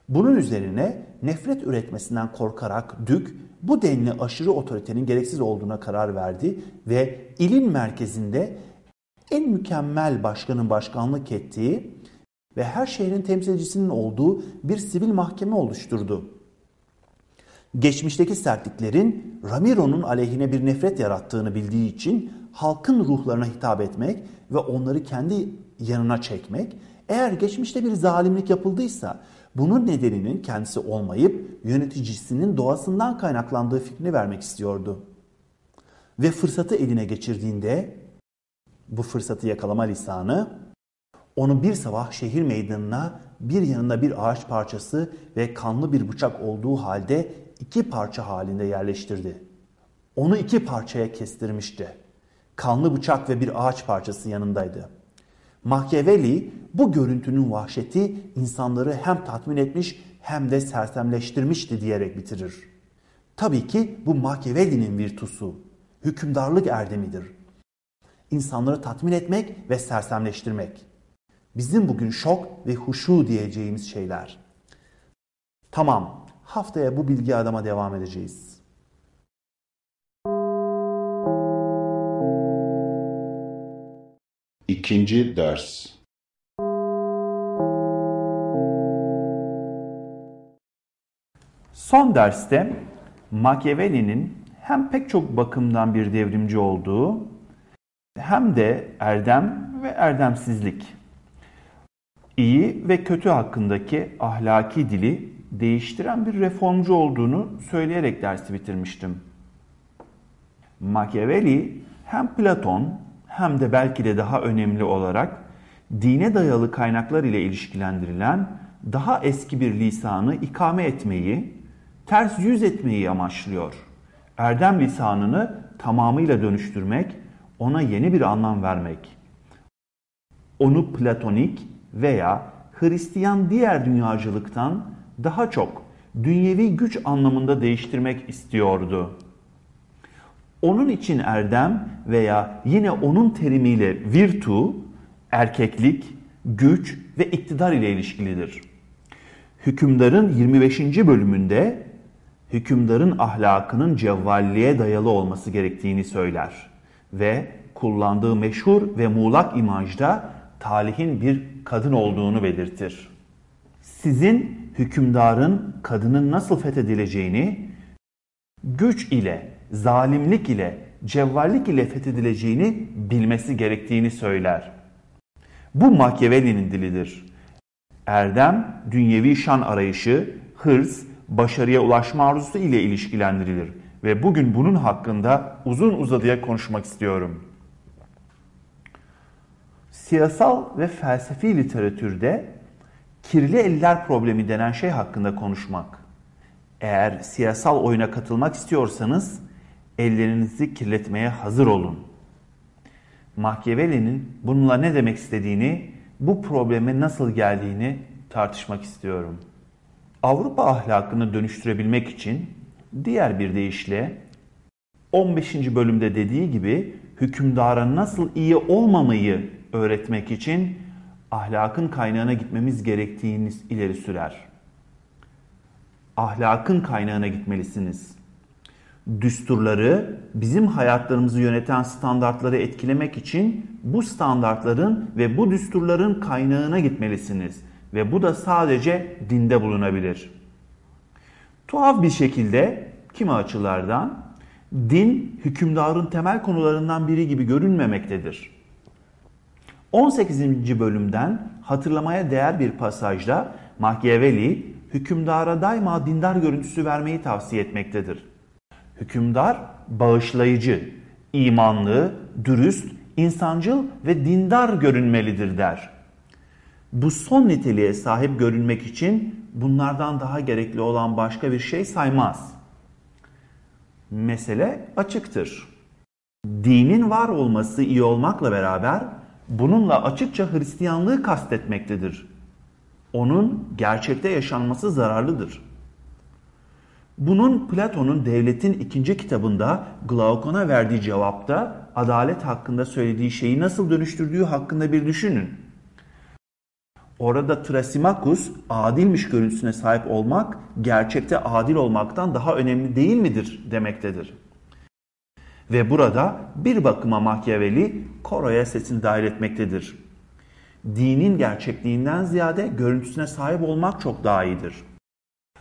Bunun üzerine nefret üretmesinden korkarak Dük bu denli aşırı otoritenin gereksiz olduğuna karar verdi ve ilin merkezinde en mükemmel başkanın başkanlık ettiği ve her şehrin temsilcisinin olduğu bir sivil mahkeme oluşturdu. Geçmişteki sertliklerin Ramiro'nun aleyhine bir nefret yarattığını bildiği için halkın ruhlarına hitap etmek ve onları kendi yanına çekmek, eğer geçmişte bir zalimlik yapıldıysa bunun nedeninin kendisi olmayıp yöneticisinin doğasından kaynaklandığı fikrini vermek istiyordu. Ve fırsatı eline geçirdiğinde bu fırsatı yakalama lisanı onu bir sabah şehir meydanına bir yanında bir ağaç parçası ve kanlı bir bıçak olduğu halde iki parça halinde yerleştirdi. Onu iki parçaya kestirmişti. Kanlı bıçak ve bir ağaç parçası yanındaydı. Machiavelli bu görüntünün vahşeti insanları hem tatmin etmiş hem de sersemleştirmişti diyerek bitirir. Tabii ki bu Machiavelli'nin virtusu, hükümdarlık erdemidir. İnsanları tatmin etmek ve sersemleştirmek. Bizim bugün şok ve huşu diyeceğimiz şeyler. Tamam, haftaya bu bilgi adama devam edeceğiz. İkinci ders Son derste Machiavelli'nin hem pek çok bakımdan bir devrimci olduğu hem de erdem ve erdemsizlik, iyi ve kötü hakkındaki ahlaki dili değiştiren bir reformcu olduğunu söyleyerek dersi bitirmiştim. Machiavelli hem Platon hem de belki de daha önemli olarak dine dayalı kaynaklar ile ilişkilendirilen daha eski bir lisanı ikame etmeyi, ters yüz etmeyi amaçlıyor. Erdem lisanını tamamıyla dönüştürmek, ona yeni bir anlam vermek. Onu platonik veya Hristiyan diğer dünyacılıktan daha çok dünyevi güç anlamında değiştirmek istiyordu. Onun için erdem veya yine onun terimiyle virtu, erkeklik, güç ve iktidar ile ilişkilidir. Hükümdarın 25. bölümünde hükümdarın ahlakının cevvalliğe dayalı olması gerektiğini söyler ve kullandığı meşhur ve muğlak imajda talihin bir kadın olduğunu belirtir. Sizin hükümdarın kadının nasıl fethedileceğini güç ile zalimlik ile, cevvallik ile fethedileceğini bilmesi gerektiğini söyler. Bu Machiavelli'nin dilidir. Erdem, dünyevi şan arayışı, hırs, başarıya ulaşma arzusu ile ilişkilendirilir ve bugün bunun hakkında uzun uzadıya konuşmak istiyorum. Siyasal ve felsefi literatürde kirli eller problemi denen şey hakkında konuşmak. Eğer siyasal oyuna katılmak istiyorsanız ellerinizi kirletmeye hazır olun. Machiavelli'nin bununla ne demek istediğini, bu probleme nasıl geldiğini tartışmak istiyorum. Avrupa ahlakını dönüştürebilmek için diğer bir deyişle 15. bölümde dediği gibi hükümdara nasıl iyi olmamayı öğretmek için ahlakın kaynağına gitmemiz gerektiğini ileri sürer. Ahlakın kaynağına gitmelisiniz. Düsturları, bizim hayatlarımızı yöneten standartları etkilemek için bu standartların ve bu düsturların kaynağına gitmelisiniz. Ve bu da sadece dinde bulunabilir. Tuhaf bir şekilde kimi açılardan din hükümdarın temel konularından biri gibi görünmemektedir. 18. bölümden hatırlamaya değer bir pasajda Machiavelli hükümdara daima dindar görüntüsü vermeyi tavsiye etmektedir. Hükümdar bağışlayıcı, imanlı, dürüst, insancıl ve dindar görünmelidir der. Bu son niteliğe sahip görünmek için bunlardan daha gerekli olan başka bir şey saymaz. Mesele açıktır. Dinin var olması iyi olmakla beraber bununla açıkça Hristiyanlığı kastetmektedir. Onun gerçekte yaşanması zararlıdır. Bunun Platon'un Devletin ikinci kitabında Glaukon'a verdiği cevapta adalet hakkında söylediği şeyi nasıl dönüştürdüğü hakkında bir düşünün. Orada Trasimakus adilmiş görüntüsüne sahip olmak gerçekte adil olmaktan daha önemli değil midir demektedir. Ve burada bir bakıma Machiavelli Koro'ya sesini dahil etmektedir. Dinin gerçekliğinden ziyade görüntüsüne sahip olmak çok daha iyidir.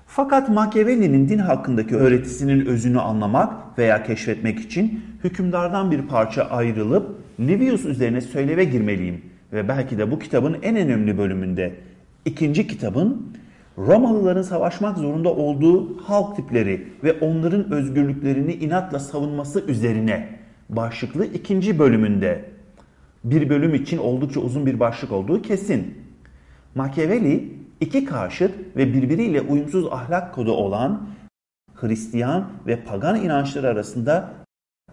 Fakat Machiavelli'nin din hakkındaki öğretisinin özünü anlamak veya keşfetmek için hükümdardan bir parça ayrılıp Livius üzerine söyleve girmeliyim ve belki de bu kitabın en önemli bölümünde ikinci kitabın Romalıların savaşmak zorunda olduğu halk tipleri ve onların özgürlüklerini inatla savunması üzerine başlıklı ikinci bölümünde bir bölüm için oldukça uzun bir başlık olduğu kesin. Machiavelli iki karşıt ve birbiriyle uyumsuz ahlak kodu olan Hristiyan ve pagan inançlar arasında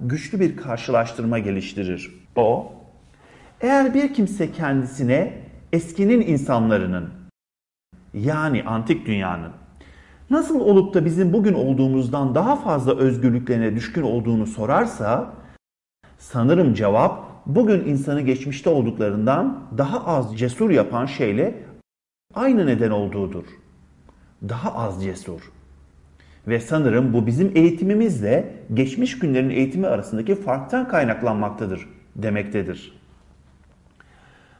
güçlü bir karşılaştırma geliştirir. O, eğer bir kimse kendisine eskinin insanlarının yani antik dünyanın nasıl olup da bizim bugün olduğumuzdan daha fazla özgürlüklerine düşkün olduğunu sorarsa sanırım cevap bugün insanı geçmişte olduklarından daha az cesur yapan şeyle aynı neden olduğudur. Daha az cesur. Ve sanırım bu bizim eğitimimizle geçmiş günlerin eğitimi arasındaki farktan kaynaklanmaktadır demektedir.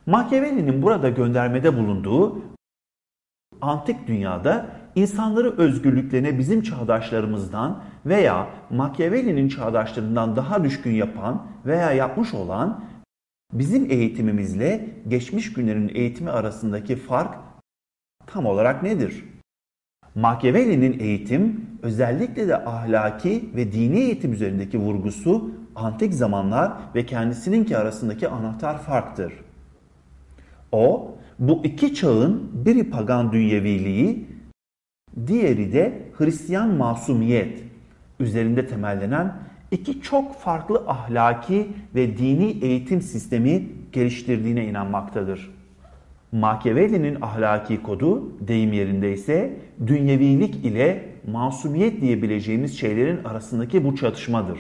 Machiavelli'nin burada göndermede bulunduğu antik dünyada insanları özgürlüklerine bizim çağdaşlarımızdan veya Machiavelli'nin çağdaşlarından daha düşkün yapan veya yapmış olan bizim eğitimimizle geçmiş günlerin eğitimi arasındaki fark tam olarak nedir? Machiavelli'nin eğitim özellikle de ahlaki ve dini eğitim üzerindeki vurgusu antik zamanlar ve kendisininki arasındaki anahtar farktır. O bu iki çağın biri pagan dünyeviliği, diğeri de Hristiyan masumiyet üzerinde temellenen iki çok farklı ahlaki ve dini eğitim sistemi geliştirdiğine inanmaktadır. Machiavelli'nin ahlaki kodu deyim yerinde ise dünyevilik ile masumiyet diyebileceğimiz şeylerin arasındaki bu çatışmadır.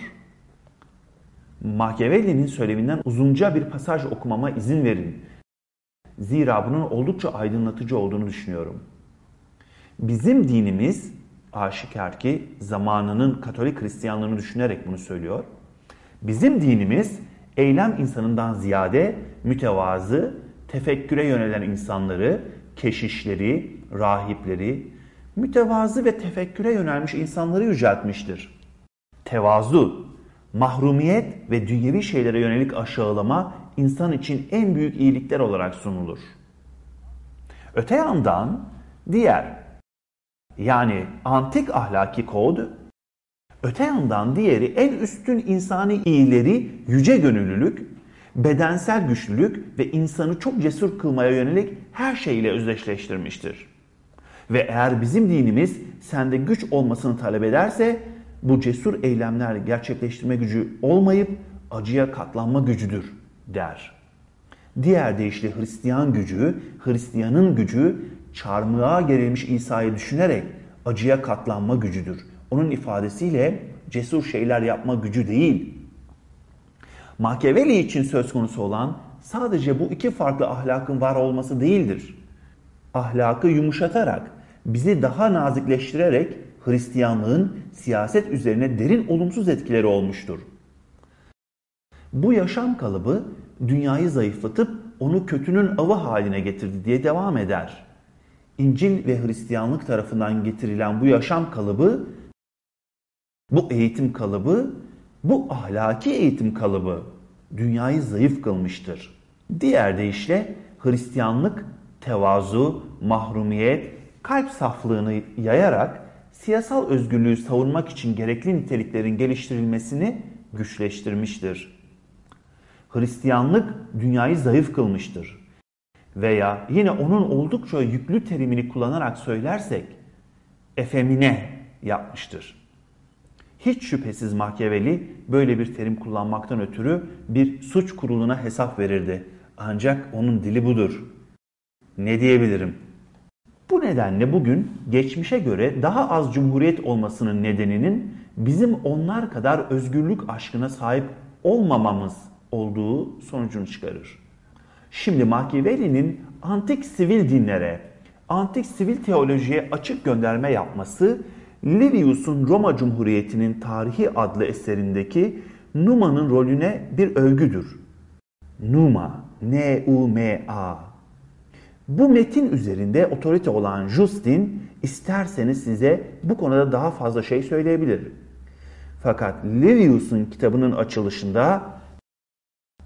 Machiavelli'nin söyleminden uzunca bir pasaj okumama izin verin. Zira bunun oldukça aydınlatıcı olduğunu düşünüyorum. Bizim dinimiz aşikar ki zamanının Katolik Hristiyanlığını düşünerek bunu söylüyor. Bizim dinimiz eylem insanından ziyade mütevazı, tefekküre yönelen insanları, keşişleri, rahipleri, mütevazı ve tefekküre yönelmiş insanları yüceltmiştir. Tevazu, mahrumiyet ve dünyevi şeylere yönelik aşağılama insan için en büyük iyilikler olarak sunulur. Öte yandan diğer yani antik ahlaki kod Öte yandan diğeri en üstün insani iyileri yüce gönüllülük, bedensel güçlülük ve insanı çok cesur kılmaya yönelik her şeyle özdeşleştirmiştir. Ve eğer bizim dinimiz sende güç olmasını talep ederse bu cesur eylemler gerçekleştirme gücü olmayıp acıya katlanma gücüdür der. Diğer deyişle Hristiyan gücü, Hristiyanın gücü çarmıha gerilmiş İsa'yı düşünerek acıya katlanma gücüdür. Onun ifadesiyle cesur şeyler yapma gücü değil. Machiavelli için söz konusu olan sadece bu iki farklı ahlakın var olması değildir. Ahlakı yumuşatarak, bizi daha nazikleştirerek Hristiyanlığın siyaset üzerine derin olumsuz etkileri olmuştur. Bu yaşam kalıbı dünyayı zayıflatıp onu kötünün avı haline getirdi diye devam eder. İncil ve Hristiyanlık tarafından getirilen bu yaşam kalıbı, bu eğitim kalıbı, bu ahlaki eğitim kalıbı dünyayı zayıf kılmıştır. Diğer deyişle Hristiyanlık tevazu, mahrumiyet, kalp saflığını yayarak siyasal özgürlüğü savunmak için gerekli niteliklerin geliştirilmesini güçleştirmiştir. Hristiyanlık dünyayı zayıf kılmıştır. Veya yine onun oldukça yüklü terimini kullanarak söylersek efemine yapmıştır. Hiç şüphesiz Machiavelli böyle bir terim kullanmaktan ötürü bir suç kuruluna hesap verirdi. Ancak onun dili budur. Ne diyebilirim? Bu nedenle bugün geçmişe göre daha az cumhuriyet olmasının nedeninin bizim onlar kadar özgürlük aşkına sahip olmamamız olduğu sonucunu çıkarır. Şimdi Machiavelli'nin antik sivil dinlere, antik sivil teolojiye açık gönderme yapması Livius'un Roma Cumhuriyeti'nin Tarihi adlı eserindeki Numa'nın rolüne bir övgüdür. Numa, N-U-M-A. Bu metin üzerinde otorite olan Justin isterseniz size bu konuda daha fazla şey söyleyebilir. Fakat Livius'un kitabının açılışında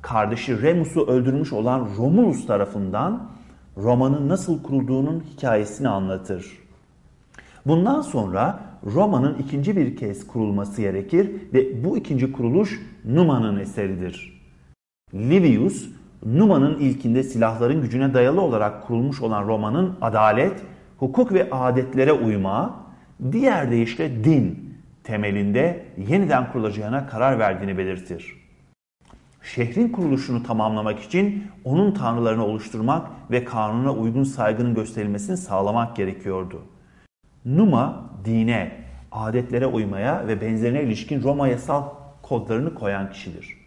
kardeşi Remus'u öldürmüş olan Romulus tarafından Roma'nın nasıl kurulduğunun hikayesini anlatır. Bundan sonra Roma'nın ikinci bir kez kurulması gerekir ve bu ikinci kuruluş Numa'nın eseridir. Livius, Numa'nın ilkinde silahların gücüne dayalı olarak kurulmuş olan Roma'nın adalet, hukuk ve adetlere uyma, diğer deyişle din temelinde yeniden kurulacağına karar verdiğini belirtir. Şehrin kuruluşunu tamamlamak için onun tanrılarını oluşturmak ve kanuna uygun saygının gösterilmesini sağlamak gerekiyordu. Numa dine, adetlere uymaya ve benzerine ilişkin Roma yasal kodlarını koyan kişidir.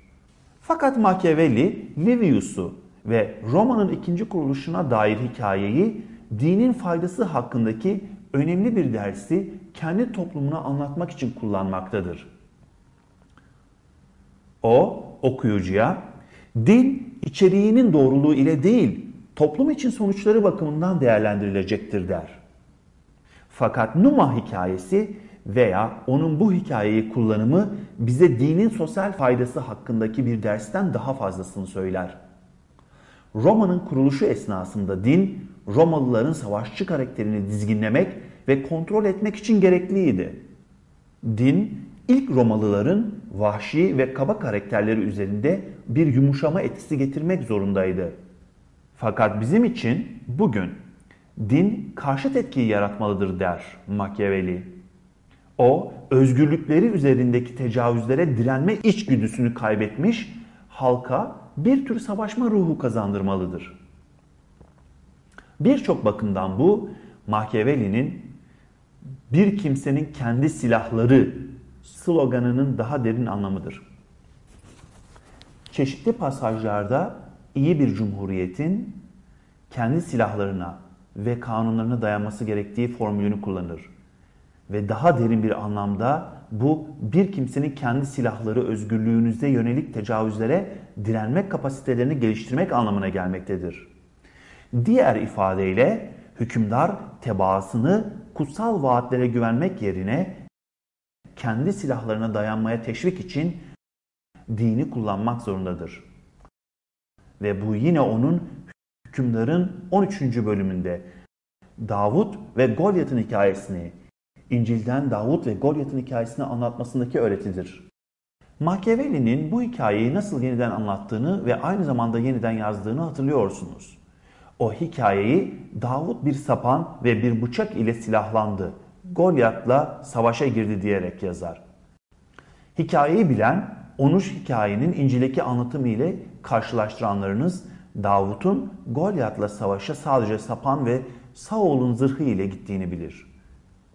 Fakat Machiavelli, Livius'u ve Roma'nın ikinci kuruluşuna dair hikayeyi dinin faydası hakkındaki önemli bir dersi kendi toplumuna anlatmak için kullanmaktadır. O okuyucuya din içeriğinin doğruluğu ile değil toplum için sonuçları bakımından değerlendirilecektir der. Fakat Numa hikayesi veya onun bu hikayeyi kullanımı bize dinin sosyal faydası hakkındaki bir dersten daha fazlasını söyler. Roma'nın kuruluşu esnasında din Romalıların savaşçı karakterini dizginlemek ve kontrol etmek için gerekliydi. Din ilk Romalıların vahşi ve kaba karakterleri üzerinde bir yumuşama etkisi getirmek zorundaydı. Fakat bizim için bugün din karşıt etkiyi yaratmalıdır der Machiavelli. O özgürlükleri üzerindeki tecavüzlere direnme içgüdüsünü kaybetmiş, halka bir tür savaşma ruhu kazandırmalıdır. Birçok bakımdan bu Machiavelli'nin bir kimsenin kendi silahları sloganının daha derin anlamıdır. Çeşitli pasajlarda iyi bir cumhuriyetin kendi silahlarına ve kanunlarına dayanması gerektiği formülünü kullanır. Ve daha derin bir anlamda bu bir kimsenin kendi silahları özgürlüğünüze yönelik tecavüzlere direnmek kapasitelerini geliştirmek anlamına gelmektedir. Diğer ifadeyle hükümdar tebaasını kutsal vaatlere güvenmek yerine kendi silahlarına dayanmaya teşvik için dini kullanmak zorundadır. Ve bu yine onun hükümdarın 13. bölümünde Davut ve Golyat'ın hikayesini, İncil'den Davut ve Golyat'ın hikayesini anlatmasındaki öğretidir. Machiavelli'nin bu hikayeyi nasıl yeniden anlattığını ve aynı zamanda yeniden yazdığını hatırlıyorsunuz. O hikayeyi Davut bir sapan ve bir bıçak ile silahlandı. Golyat'la savaşa girdi diyerek yazar. Hikayeyi bilen, onu hikayenin İncil'deki anlatımı ile karşılaştıranlarınız Davut'un Golyat'la savaşa sadece sapan ve Saul'un zırhı ile gittiğini bilir.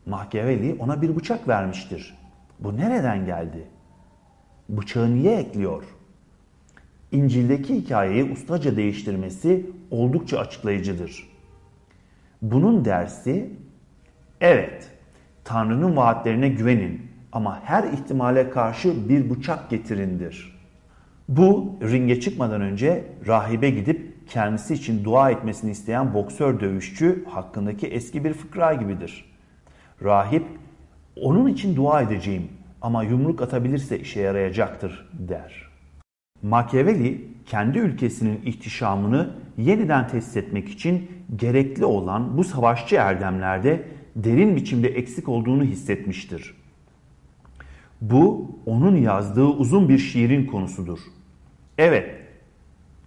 Machiavelli ona bir bıçak vermiştir. Bu nereden geldi? Bıçağı niye ekliyor? İncil'deki hikayeyi ustaca değiştirmesi oldukça açıklayıcıdır. Bunun dersi, evet, Tanrı'nın vaatlerine güvenin ama her ihtimale karşı bir bıçak getirindir. Bu, ringe çıkmadan önce rahibe gidip kendisi için dua etmesini isteyen boksör dövüşçü hakkındaki eski bir fıkra gibidir. Rahip, onun için dua edeceğim ama yumruk atabilirse işe yarayacaktır der. Machiavelli kendi ülkesinin ihtişamını yeniden tesis etmek için gerekli olan bu savaşçı erdemlerde derin biçimde eksik olduğunu hissetmiştir. Bu onun yazdığı uzun bir şiirin konusudur. Evet,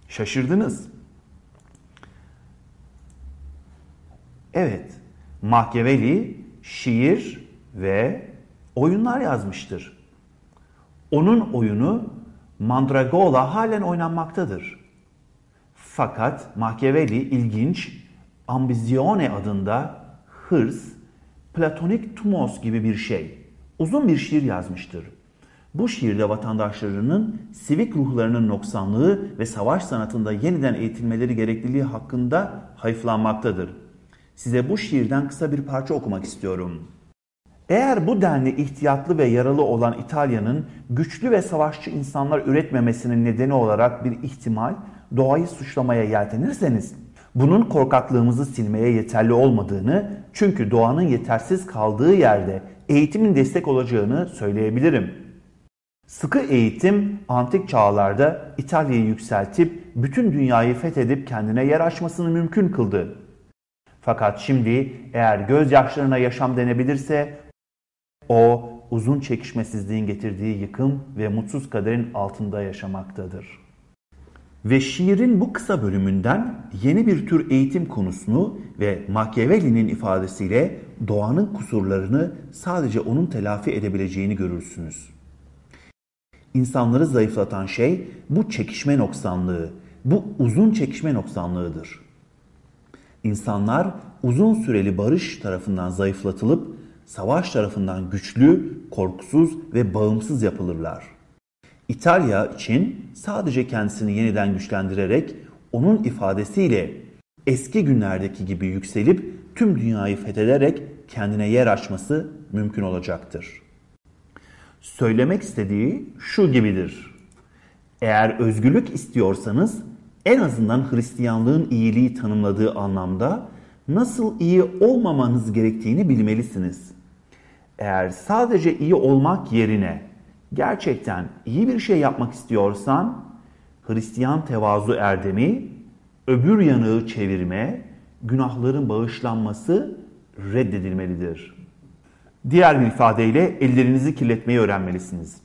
şaşırdınız. Evet, Machiavelli şiir ve oyunlar yazmıştır. Onun oyunu Mandragola halen oynanmaktadır. Fakat Machiavelli ilginç Ambizione adında hırs, platonik tumos gibi bir şey. Uzun bir şiir yazmıştır. Bu şiirde vatandaşlarının sivik ruhlarının noksanlığı ve savaş sanatında yeniden eğitilmeleri gerekliliği hakkında hayıflanmaktadır. Size bu şiirden kısa bir parça okumak istiyorum. Eğer bu denli ihtiyatlı ve yaralı olan İtalya'nın güçlü ve savaşçı insanlar üretmemesinin nedeni olarak bir ihtimal doğayı suçlamaya yeltenirseniz bunun korkaklığımızı silmeye yeterli olmadığını çünkü doğanın yetersiz kaldığı yerde eğitimin destek olacağını söyleyebilirim. Sıkı eğitim antik çağlarda İtalya'yı yükseltip bütün dünyayı fethedip kendine yer açmasını mümkün kıldı. Fakat şimdi eğer gözyaşlarına yaşam denebilirse o uzun çekişmesizliğin getirdiği yıkım ve mutsuz kaderin altında yaşamaktadır. Ve şiirin bu kısa bölümünden yeni bir tür eğitim konusunu ve Machiavelli'nin ifadesiyle doğanın kusurlarını sadece onun telafi edebileceğini görürsünüz. İnsanları zayıflatan şey bu çekişme noksanlığı, bu uzun çekişme noksanlığıdır. İnsanlar uzun süreli barış tarafından zayıflatılıp savaş tarafından güçlü, korkusuz ve bağımsız yapılırlar. İtalya için sadece kendisini yeniden güçlendirerek onun ifadesiyle eski günlerdeki gibi yükselip tüm dünyayı fethederek kendine yer açması mümkün olacaktır. Söylemek istediği şu gibidir. Eğer özgürlük istiyorsanız en azından Hristiyanlığın iyiliği tanımladığı anlamda nasıl iyi olmamanız gerektiğini bilmelisiniz. Eğer sadece iyi olmak yerine gerçekten iyi bir şey yapmak istiyorsan Hristiyan tevazu erdemi, öbür yanığı çevirme, günahların bağışlanması reddedilmelidir. Diğer bir ifadeyle ellerinizi kirletmeyi öğrenmelisiniz.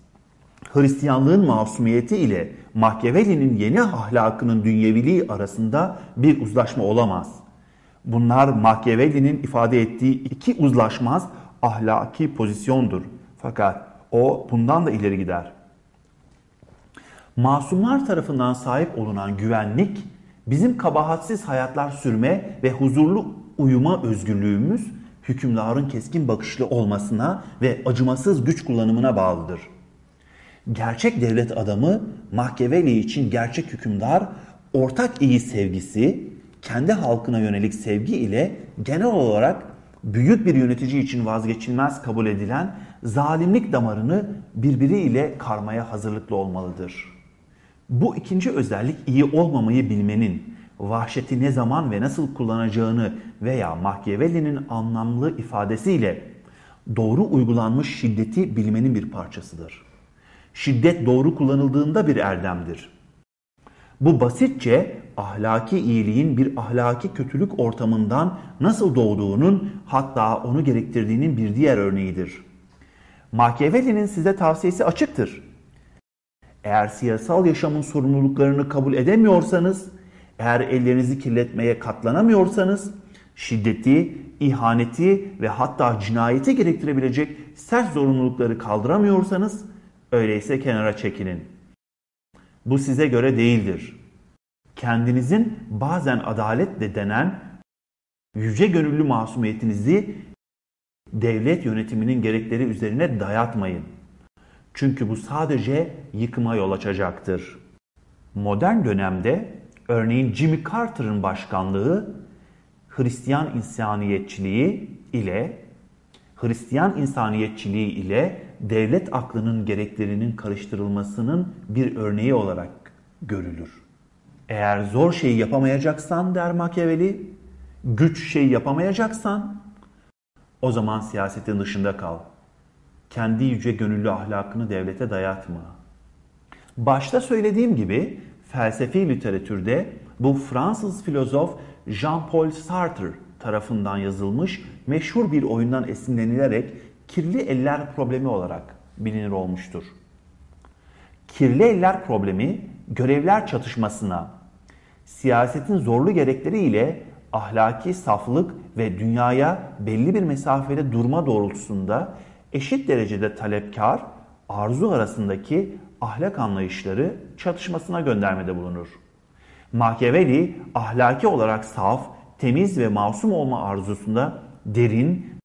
Hristiyanlığın masumiyeti ile Machiavelli'nin yeni ahlakının dünyeviliği arasında bir uzlaşma olamaz. Bunlar Machiavelli'nin ifade ettiği iki uzlaşmaz ahlaki pozisyondur. Fakat o bundan da ileri gider. Masumlar tarafından sahip olunan güvenlik bizim kabahatsiz hayatlar sürme ve huzurlu uyuma özgürlüğümüz hükümdarın keskin bakışlı olmasına ve acımasız güç kullanımına bağlıdır. Gerçek devlet adamı Machiavelli için gerçek hükümdar ortak iyi sevgisi, kendi halkına yönelik sevgi ile genel olarak büyük bir yönetici için vazgeçilmez kabul edilen zalimlik damarını birbiriyle karmaya hazırlıklı olmalıdır. Bu ikinci özellik iyi olmamayı bilmenin, vahşeti ne zaman ve nasıl kullanacağını veya Machiavelli'nin anlamlı ifadesiyle doğru uygulanmış şiddeti bilmenin bir parçasıdır. Şiddet doğru kullanıldığında bir erdemdir. Bu basitçe ahlaki iyiliğin bir ahlaki kötülük ortamından nasıl doğduğunun hatta onu gerektirdiğinin bir diğer örneğidir. Machiavelli'nin size tavsiyesi açıktır. Eğer siyasal yaşamın sorumluluklarını kabul edemiyorsanız, eğer ellerinizi kirletmeye katlanamıyorsanız, şiddeti, ihaneti ve hatta cinayeti gerektirebilecek sert zorunlulukları kaldıramıyorsanız, öyleyse kenara çekinin. Bu size göre değildir. Kendinizin bazen adaletle denen yüce gönüllü masumiyetinizi devlet yönetiminin gerekleri üzerine dayatmayın. Çünkü bu sadece yıkıma yol açacaktır. Modern dönemde örneğin Jimmy Carter'ın başkanlığı Hristiyan insaniyetçiliği ile Hristiyan insaniyetçiliği ile devlet aklının gereklerinin karıştırılmasının bir örneği olarak görülür. Eğer zor şeyi yapamayacaksan der Machiavelli, güç şeyi yapamayacaksan o zaman siyasetin dışında kal. Kendi yüce gönüllü ahlakını devlete dayatma. Başta söylediğim gibi felsefi literatürde bu Fransız filozof Jean-Paul Sartre tarafından yazılmış meşhur bir oyundan esinlenilerek kirli eller problemi olarak bilinir olmuştur. Kirli eller problemi görevler çatışmasına, siyasetin zorlu gerekleri ile ahlaki saflık ve dünyaya belli bir mesafede durma doğrultusunda eşit derecede talepkar, arzu arasındaki ahlak anlayışları çatışmasına göndermede bulunur. Machiavelli ahlaki olarak saf, temiz ve masum olma arzusunda derin,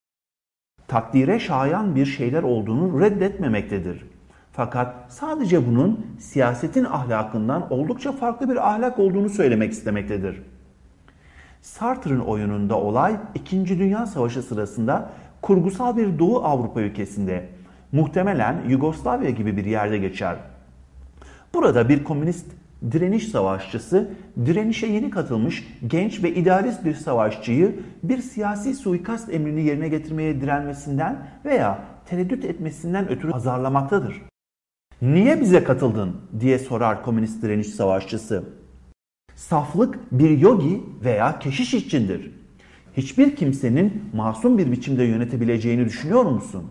takdire şayan bir şeyler olduğunu reddetmemektedir. Fakat sadece bunun siyasetin ahlakından oldukça farklı bir ahlak olduğunu söylemek istemektedir. Sartre'ın oyununda olay 2. Dünya Savaşı sırasında kurgusal bir Doğu Avrupa ülkesinde, muhtemelen Yugoslavya gibi bir yerde geçer. Burada bir komünist direniş savaşçısı, direnişe yeni katılmış genç ve idealist bir savaşçıyı bir siyasi suikast emrini yerine getirmeye direnmesinden veya tereddüt etmesinden ötürü azarlamaktadır. Niye bize katıldın diye sorar komünist direniş savaşçısı. Saflık bir yogi veya keşiş içindir. Hiçbir kimsenin masum bir biçimde yönetebileceğini düşünüyor musun?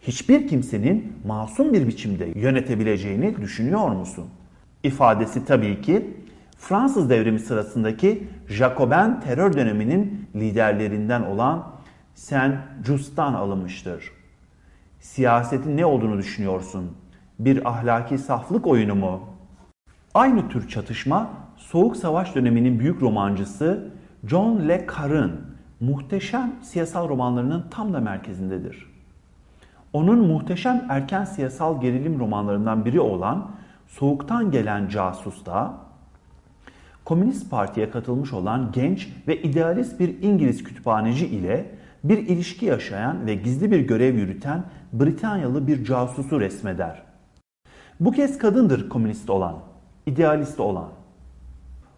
Hiçbir kimsenin masum bir biçimde yönetebileceğini düşünüyor musun? İfadesi tabii ki Fransız devrimi sırasındaki Jacobin terör döneminin liderlerinden olan Saint Just'tan alınmıştır. Siyasetin ne olduğunu düşünüyorsun? Bir ahlaki saflık oyunu mu? Aynı tür çatışma Soğuk Savaş döneminin büyük romancısı John Le Carre'ın muhteşem siyasal romanlarının tam da merkezindedir. Onun muhteşem erken siyasal gerilim romanlarından biri olan Soğuktan Gelen Casus da Komünist Parti'ye katılmış olan genç ve idealist bir İngiliz kütüphaneci ile bir ilişki yaşayan ve gizli bir görev yürüten Britanyalı bir casusu resmeder. Bu kez kadındır komünist olan, idealist olan.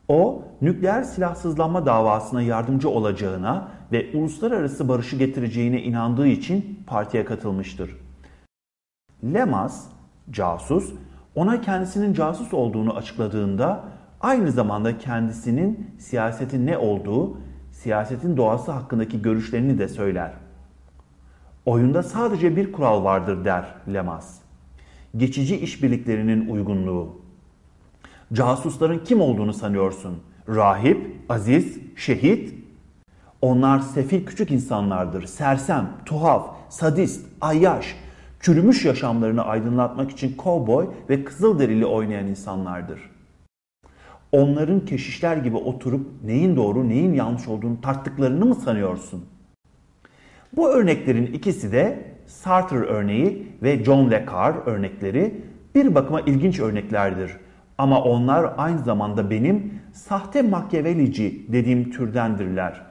O, nükleer silahsızlanma davasına yardımcı olacağına ve uluslararası barışı getireceğine inandığı için partiye katılmıştır. Lemas, casus, ona kendisinin casus olduğunu açıkladığında aynı zamanda kendisinin siyasetin ne olduğu, siyasetin doğası hakkındaki görüşlerini de söyler. Oyunda sadece bir kural vardır der Lemas. Geçici işbirliklerinin uygunluğu. Casusların kim olduğunu sanıyorsun? Rahip, aziz, şehit? Onlar sefil küçük insanlardır. Sersem, tuhaf, sadist, ayyaş, çürümüş yaşamlarını aydınlatmak için kovboy ve kızıl derili oynayan insanlardır. Onların keşişler gibi oturup neyin doğru neyin yanlış olduğunu tarttıklarını mı sanıyorsun? Bu örneklerin ikisi de Sartre örneği ve John Le Carre örnekleri bir bakıma ilginç örneklerdir. Ama onlar aynı zamanda benim sahte Machiavellici dediğim türdendirler.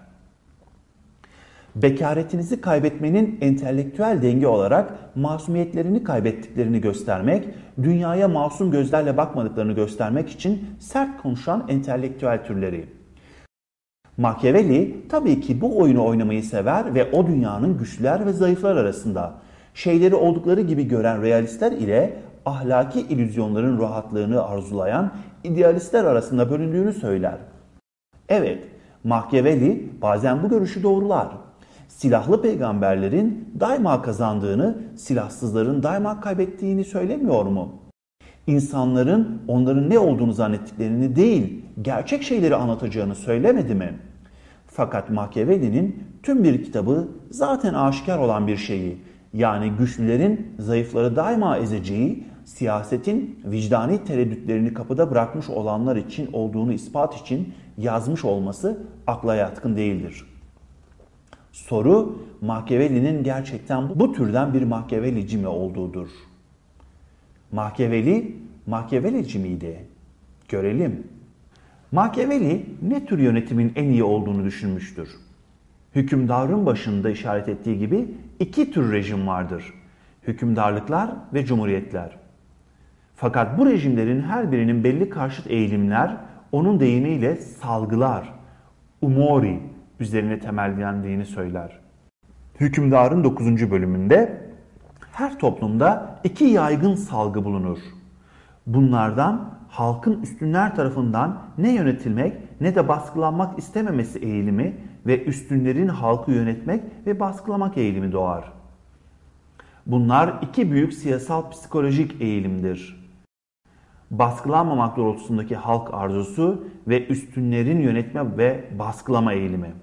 Bekaretinizi kaybetmenin entelektüel denge olarak masumiyetlerini kaybettiklerini göstermek, dünyaya masum gözlerle bakmadıklarını göstermek için sert konuşan entelektüel türleri. Machiavelli tabii ki bu oyunu oynamayı sever ve o dünyanın güçlüler ve zayıflar arasında şeyleri oldukları gibi gören realistler ile ahlaki illüzyonların rahatlığını arzulayan idealistler arasında bölündüğünü söyler. Evet, Machiavelli bazen bu görüşü doğrular. Silahlı peygamberlerin daima kazandığını, silahsızların daima kaybettiğini söylemiyor mu? İnsanların onların ne olduğunu zannettiklerini değil, gerçek şeyleri anlatacağını söylemedi mi? Fakat Machiavelli'nin tüm bir kitabı zaten aşikar olan bir şeyi, yani güçlülerin zayıfları daima ezeceği, siyasetin vicdani tereddütlerini kapıda bırakmış olanlar için olduğunu ispat için yazmış olması akla yatkın değildir. Soru Machiavelli'nin gerçekten bu türden bir Machiavellici mi olduğudur. Machiavelli, Machiavellici miydi? Görelim. Machiavelli ne tür yönetimin en iyi olduğunu düşünmüştür? Hükümdarın başında işaret ettiği gibi iki tür rejim vardır. Hükümdarlıklar ve cumhuriyetler. Fakat bu rejimlerin her birinin belli karşıt eğilimler, onun deyimiyle salgılar, umori üzerine temellendiğini söyler. Hükümdarın 9. bölümünde her toplumda iki yaygın salgı bulunur. Bunlardan halkın üstünler tarafından ne yönetilmek ne de baskılanmak istememesi eğilimi ve üstünlerin halkı yönetmek ve baskılamak eğilimi doğar. Bunlar iki büyük siyasal psikolojik eğilimdir. Baskılanmamak doğrultusundaki halk arzusu ve üstünlerin yönetme ve baskılama eğilimi.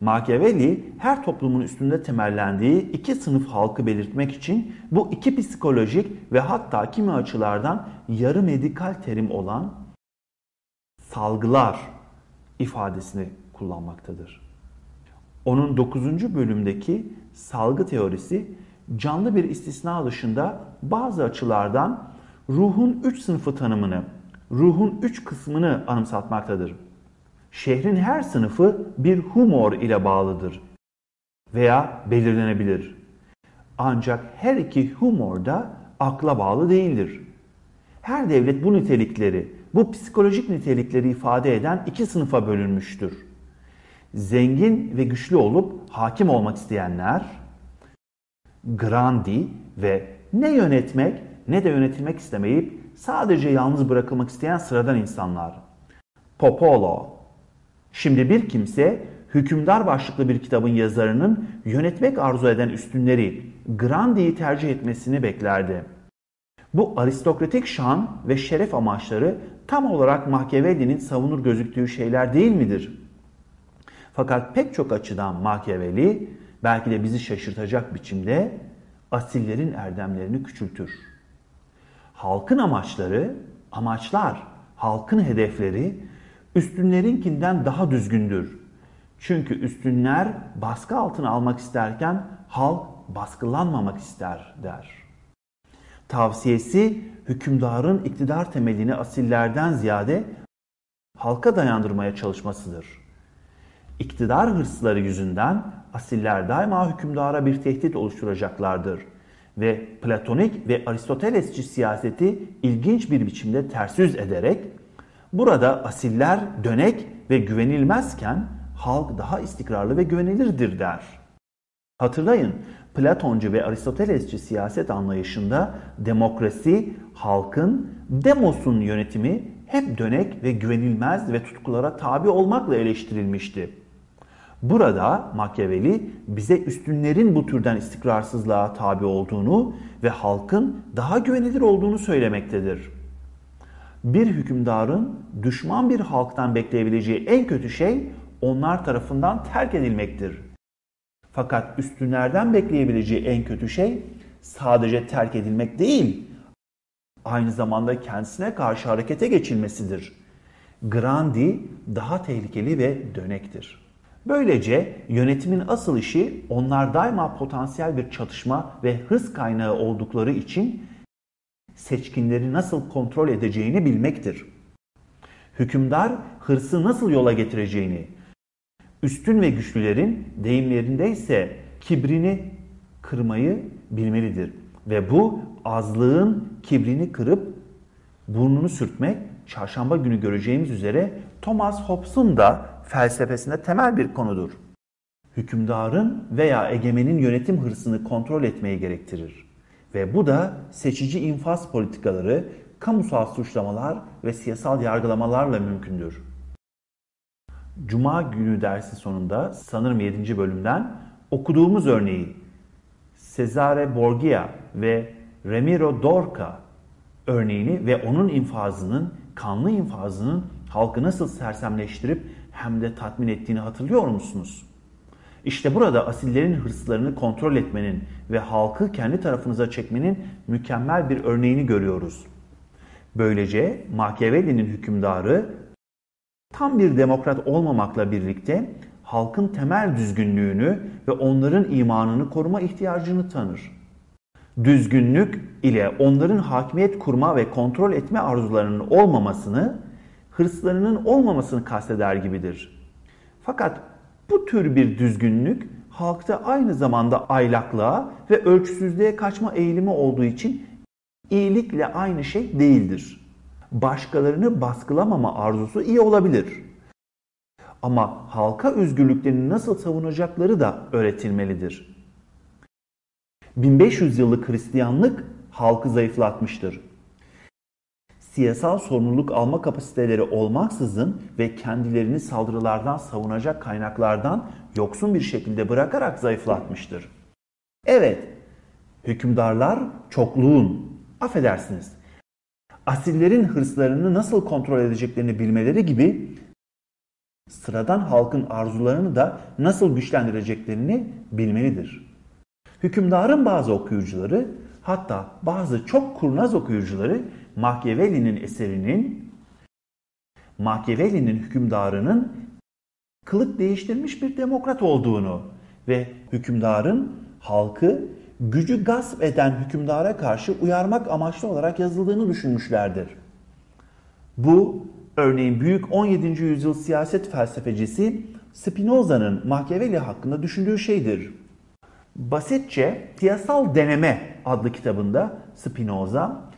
Machiavelli her toplumun üstünde temellendiği iki sınıf halkı belirtmek için bu iki psikolojik ve hatta kimi açılardan yarı medikal terim olan salgılar ifadesini kullanmaktadır. Onun 9. bölümdeki salgı teorisi canlı bir istisna dışında bazı açılardan ruhun üç sınıfı tanımını, ruhun üç kısmını anımsatmaktadır. Şehrin her sınıfı bir humor ile bağlıdır veya belirlenebilir. Ancak her iki humor da akla bağlı değildir. Her devlet bu nitelikleri, bu psikolojik nitelikleri ifade eden iki sınıfa bölünmüştür. Zengin ve güçlü olup hakim olmak isteyenler, grandi ve ne yönetmek ne de yönetilmek istemeyip sadece yalnız bırakılmak isteyen sıradan insanlar. Popolo. Şimdi bir kimse hükümdar başlıklı bir kitabın yazarının yönetmek arzu eden üstünleri Grandi'yi tercih etmesini beklerdi. Bu aristokratik şan ve şeref amaçları tam olarak Machiavelli'nin savunur gözüktüğü şeyler değil midir? Fakat pek çok açıdan Machiavelli belki de bizi şaşırtacak biçimde asillerin erdemlerini küçültür. Halkın amaçları, amaçlar, halkın hedefleri üstünlerinkinden daha düzgündür. Çünkü üstünler baskı altına almak isterken halk baskılanmamak ister der. Tavsiyesi hükümdarın iktidar temelini asillerden ziyade halka dayandırmaya çalışmasıdır. İktidar hırsları yüzünden asiller daima hükümdara bir tehdit oluşturacaklardır ve Platonik ve Aristotelesçi siyaseti ilginç bir biçimde ters yüz ederek burada asiller dönek ve güvenilmezken halk daha istikrarlı ve güvenilirdir der. Hatırlayın Platoncu ve Aristotelesçi siyaset anlayışında demokrasi, halkın, demosun yönetimi hep dönek ve güvenilmez ve tutkulara tabi olmakla eleştirilmişti. Burada Machiavelli bize üstünlerin bu türden istikrarsızlığa tabi olduğunu ve halkın daha güvenilir olduğunu söylemektedir. Bir hükümdarın düşman bir halktan bekleyebileceği en kötü şey onlar tarafından terk edilmektir. Fakat üstünlerden bekleyebileceği en kötü şey sadece terk edilmek değil, aynı zamanda kendisine karşı harekete geçilmesidir. Grandi daha tehlikeli ve dönektir. Böylece yönetimin asıl işi onlar daima potansiyel bir çatışma ve hız kaynağı oldukları için seçkinleri nasıl kontrol edeceğini bilmektir. Hükümdar hırsı nasıl yola getireceğini, üstün ve güçlülerin deyimlerinde ise kibrini kırmayı bilmelidir. Ve bu azlığın kibrini kırıp burnunu sürtmek çarşamba günü göreceğimiz üzere Thomas Hobbes'un da felsefesinde temel bir konudur. Hükümdarın veya egemenin yönetim hırsını kontrol etmeyi gerektirir. Ve bu da seçici infaz politikaları, kamusal suçlamalar ve siyasal yargılamalarla mümkündür. Cuma günü dersi sonunda sanırım 7. bölümden okuduğumuz örneği Cesare Borgia ve Ramiro Dorca örneğini ve onun infazının, kanlı infazının halkı nasıl sersemleştirip hem de tatmin ettiğini hatırlıyor musunuz? İşte burada asillerin hırslarını kontrol etmenin ve halkı kendi tarafınıza çekmenin mükemmel bir örneğini görüyoruz. Böylece Machiavelli'nin hükümdarı tam bir demokrat olmamakla birlikte halkın temel düzgünlüğünü ve onların imanını koruma ihtiyacını tanır. Düzgünlük ile onların hakimiyet kurma ve kontrol etme arzularının olmamasını, hırslarının olmamasını kasteder gibidir. Fakat bu tür bir düzgünlük halkta aynı zamanda aylaklığa ve ölçüsüzlüğe kaçma eğilimi olduğu için iyilikle aynı şey değildir. Başkalarını baskılamama arzusu iyi olabilir. Ama halka özgürlüklerini nasıl savunacakları da öğretilmelidir. 1500 yıllık Hristiyanlık halkı zayıflatmıştır. Siyasal sorumluluk alma kapasiteleri olmaksızın ve kendilerini saldırılardan savunacak kaynaklardan yoksun bir şekilde bırakarak zayıflatmıştır. Evet, hükümdarlar çokluğun, affedersiniz, asillerin hırslarını nasıl kontrol edeceklerini bilmeleri gibi sıradan halkın arzularını da nasıl güçlendireceklerini bilmelidir. Hükümdarın bazı okuyucuları hatta bazı çok kurnaz okuyucuları Machiavelli'nin eserinin Machiavelli'nin hükümdarının kılık değiştirmiş bir demokrat olduğunu ve hükümdarın halkı gücü gasp eden hükümdara karşı uyarmak amaçlı olarak yazıldığını düşünmüşlerdir. Bu örneğin büyük 17. yüzyıl siyaset felsefecisi Spinoza'nın Machiavelli hakkında düşündüğü şeydir. Basitçe Siyasal Deneme adlı kitabında Spinoza,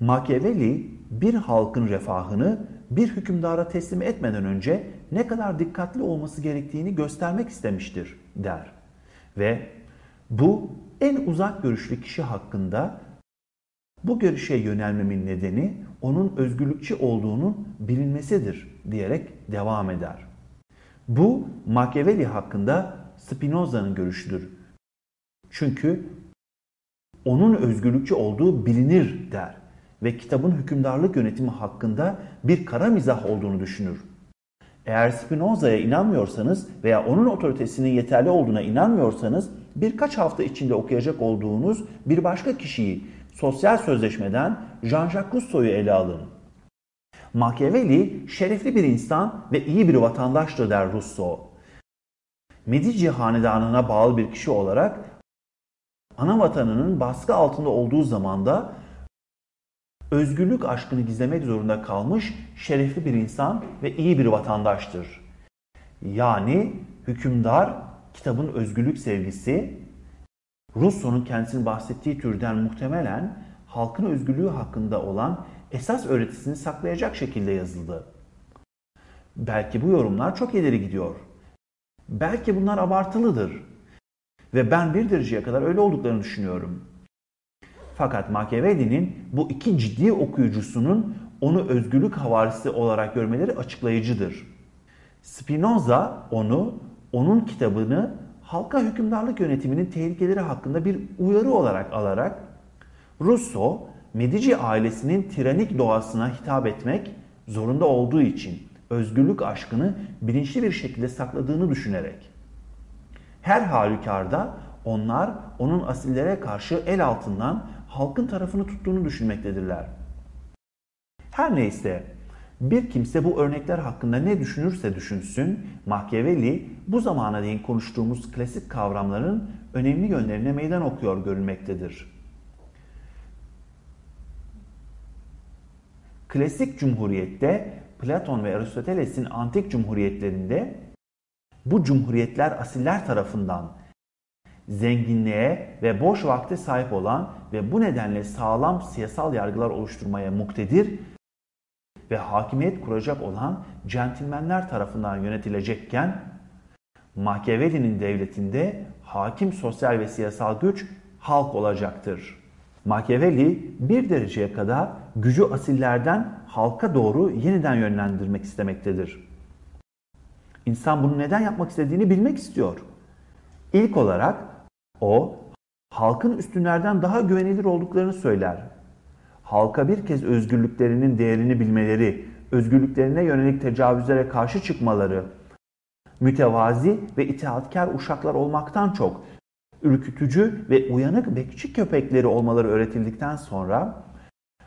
Machiavelli bir halkın refahını bir hükümdara teslim etmeden önce ne kadar dikkatli olması gerektiğini göstermek istemiştir der. Ve bu en uzak görüşlü kişi hakkında bu görüşe yönelmemin nedeni onun özgürlükçü olduğunun bilinmesidir diyerek devam eder. Bu Machiavelli hakkında Spinoza'nın görüşüdür. Çünkü onun özgürlükçü olduğu bilinir der ve kitabın hükümdarlık yönetimi hakkında bir kara mizah olduğunu düşünür. Eğer Spinoza'ya inanmıyorsanız veya onun otoritesinin yeterli olduğuna inanmıyorsanız birkaç hafta içinde okuyacak olduğunuz bir başka kişiyi sosyal sözleşmeden Jean-Jacques Rousseau'yu ele alın. Machiavelli şerefli bir insan ve iyi bir vatandaştır der Rousseau. Medici hanedanına bağlı bir kişi olarak ana vatanının baskı altında olduğu zamanda özgürlük aşkını gizlemek zorunda kalmış şerefli bir insan ve iyi bir vatandaştır. Yani hükümdar kitabın özgürlük sevgisi Rousseau'nun kendisini bahsettiği türden muhtemelen halkın özgürlüğü hakkında olan esas öğretisini saklayacak şekilde yazıldı. Belki bu yorumlar çok ileri gidiyor. Belki bunlar abartılıdır. Ve ben bir dereceye kadar öyle olduklarını düşünüyorum. Fakat Machiavelli'nin bu iki ciddi okuyucusunun onu özgürlük havarisi olarak görmeleri açıklayıcıdır. Spinoza onu, onun kitabını halka hükümdarlık yönetiminin tehlikeleri hakkında bir uyarı olarak alarak Rousseau, Medici ailesinin tiranik doğasına hitap etmek zorunda olduğu için özgürlük aşkını bilinçli bir şekilde sakladığını düşünerek. Her halükarda onlar onun asillere karşı el altından halkın tarafını tuttuğunu düşünmektedirler. Her neyse bir kimse bu örnekler hakkında ne düşünürse düşünsün, Machiavelli bu zamana değin konuştuğumuz klasik kavramların önemli yönlerine meydan okuyor görülmektedir. Klasik cumhuriyette Platon ve Aristoteles'in antik cumhuriyetlerinde bu cumhuriyetler asiller tarafından zenginliğe ve boş vakte sahip olan ve bu nedenle sağlam siyasal yargılar oluşturmaya muktedir ve hakimiyet kuracak olan centilmenler tarafından yönetilecekken Machiavelli'nin devletinde hakim sosyal ve siyasal güç halk olacaktır. Machiavelli bir dereceye kadar gücü asillerden halka doğru yeniden yönlendirmek istemektedir. İnsan bunu neden yapmak istediğini bilmek istiyor. İlk olarak o halkın üstünlerden daha güvenilir olduklarını söyler. Halka bir kez özgürlüklerinin değerini bilmeleri, özgürlüklerine yönelik tecavüzlere karşı çıkmaları, mütevazi ve itaatkar uşaklar olmaktan çok ürkütücü ve uyanık bekçi köpekleri olmaları öğretildikten sonra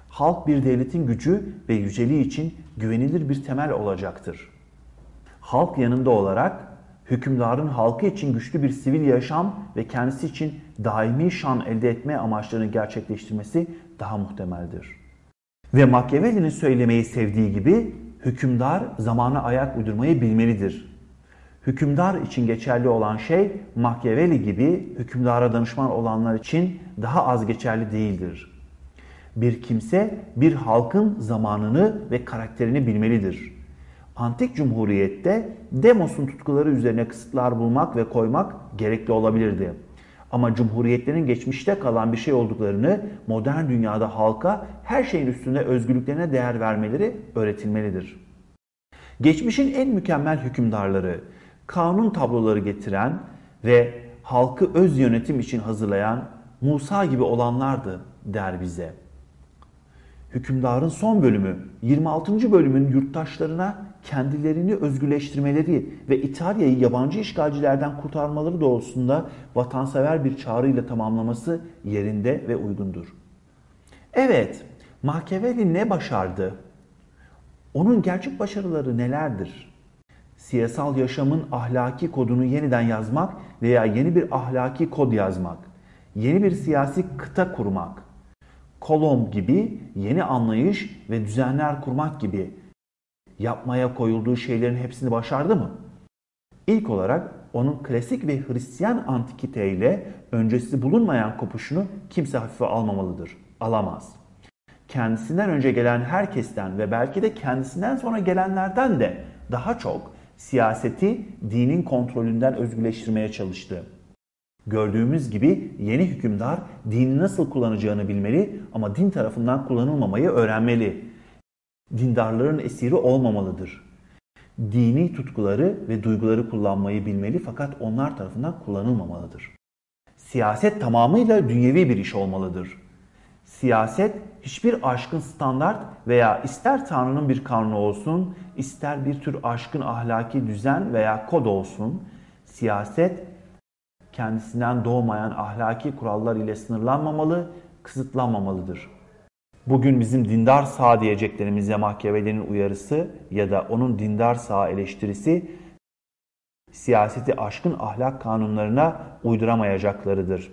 halk bir devletin gücü ve yüceliği için güvenilir bir temel olacaktır. Halk yanında olarak hükümdarın halkı için güçlü bir sivil yaşam ve kendisi için daimi şan elde etme amaçlarını gerçekleştirmesi daha muhtemeldir. Ve Machiavelli'nin söylemeyi sevdiği gibi hükümdar zamana ayak uydurmayı bilmelidir. Hükümdar için geçerli olan şey Machiavelli gibi hükümdara danışman olanlar için daha az geçerli değildir. Bir kimse bir halkın zamanını ve karakterini bilmelidir. Antik cumhuriyette Demos'un tutkuları üzerine kısıtlar bulmak ve koymak gerekli olabilirdi. Ama cumhuriyetlerin geçmişte kalan bir şey olduklarını modern dünyada halka her şeyin üstünde özgürlüklerine değer vermeleri öğretilmelidir. Geçmişin en mükemmel hükümdarları, kanun tabloları getiren ve halkı öz yönetim için hazırlayan Musa gibi olanlardı der bize. Hükümdarın son bölümü 26. bölümün yurttaşlarına kendilerini özgürleştirmeleri ve İtalya'yı yabancı işgalcilerden kurtarmaları doğrultusunda vatansever bir çağrıyla tamamlaması yerinde ve uygundur. Evet, Machiavelli ne başardı? Onun gerçek başarıları nelerdir? Siyasal yaşamın ahlaki kodunu yeniden yazmak veya yeni bir ahlaki kod yazmak, yeni bir siyasi kıta kurmak, kolom gibi yeni anlayış ve düzenler kurmak gibi yapmaya koyulduğu şeylerin hepsini başardı mı? İlk olarak onun klasik ve Hristiyan antikite ile öncesi bulunmayan kopuşunu kimse hafife almamalıdır. Alamaz. Kendisinden önce gelen herkesten ve belki de kendisinden sonra gelenlerden de daha çok siyaseti dinin kontrolünden özgürleştirmeye çalıştı. Gördüğümüz gibi yeni hükümdar dini nasıl kullanacağını bilmeli ama din tarafından kullanılmamayı öğrenmeli dindarların esiri olmamalıdır. Dini tutkuları ve duyguları kullanmayı bilmeli fakat onlar tarafından kullanılmamalıdır. Siyaset tamamıyla dünyevi bir iş olmalıdır. Siyaset hiçbir aşkın standart veya ister Tanrı'nın bir kanunu olsun, ister bir tür aşkın ahlaki düzen veya kod olsun, siyaset kendisinden doğmayan ahlaki kurallar ile sınırlanmamalı, kısıtlanmamalıdır. Bugün bizim dindar sağ diyeceklerimize Machiavelli'nin uyarısı ya da onun dindar sağ eleştirisi siyaseti aşkın ahlak kanunlarına uyduramayacaklarıdır.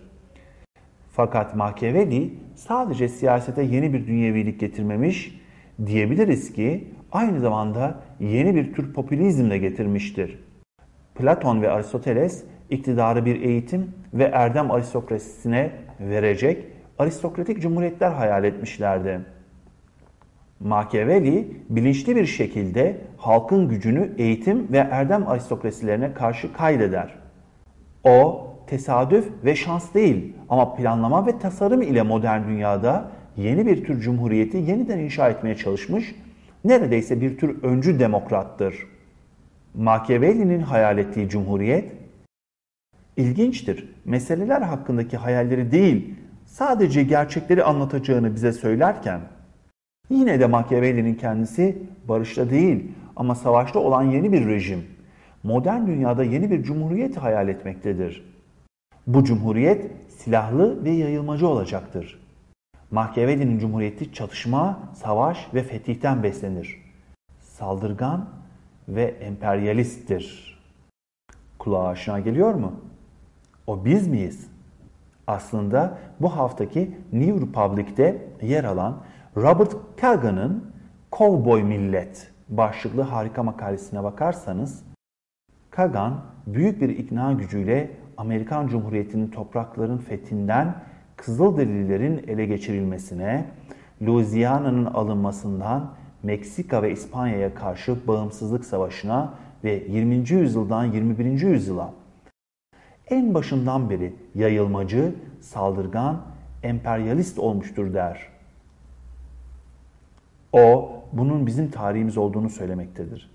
Fakat Machiavelli sadece siyasete yeni bir dünyevilik getirmemiş, diyebiliriz ki aynı zamanda yeni bir tür popülizm de getirmiştir. Platon ve Aristoteles iktidarı bir eğitim ve erdem aristokrasisine verecek aristokratik cumhuriyetler hayal etmişlerdi. Machiavelli bilinçli bir şekilde halkın gücünü eğitim ve erdem aristokrasilerine karşı kaydeder. O tesadüf ve şans değil ama planlama ve tasarım ile modern dünyada yeni bir tür cumhuriyeti yeniden inşa etmeye çalışmış, neredeyse bir tür öncü demokrattır. Machiavelli'nin hayal ettiği cumhuriyet ilginçtir. Meseleler hakkındaki hayalleri değil, sadece gerçekleri anlatacağını bize söylerken yine de Machiavelli'nin kendisi barışta değil ama savaşta olan yeni bir rejim, modern dünyada yeni bir cumhuriyet hayal etmektedir. Bu cumhuriyet silahlı ve yayılmacı olacaktır. Machiavelli'nin cumhuriyeti çatışma, savaş ve fetihten beslenir. Saldırgan ve emperyalisttir. Kulağa aşina geliyor mu? O biz miyiz? Aslında bu haftaki New Republic'te yer alan Robert Kagan'ın Cowboy Millet başlıklı harika makalesine bakarsanız Kagan büyük bir ikna gücüyle Amerikan Cumhuriyeti'nin toprakların fethinden Kızılderililerin ele geçirilmesine, Louisiana'nın alınmasından Meksika ve İspanya'ya karşı bağımsızlık savaşına ve 20. yüzyıldan 21. yüzyıla en başından beri yayılmacı, saldırgan emperyalist olmuştur der. O bunun bizim tarihimiz olduğunu söylemektedir.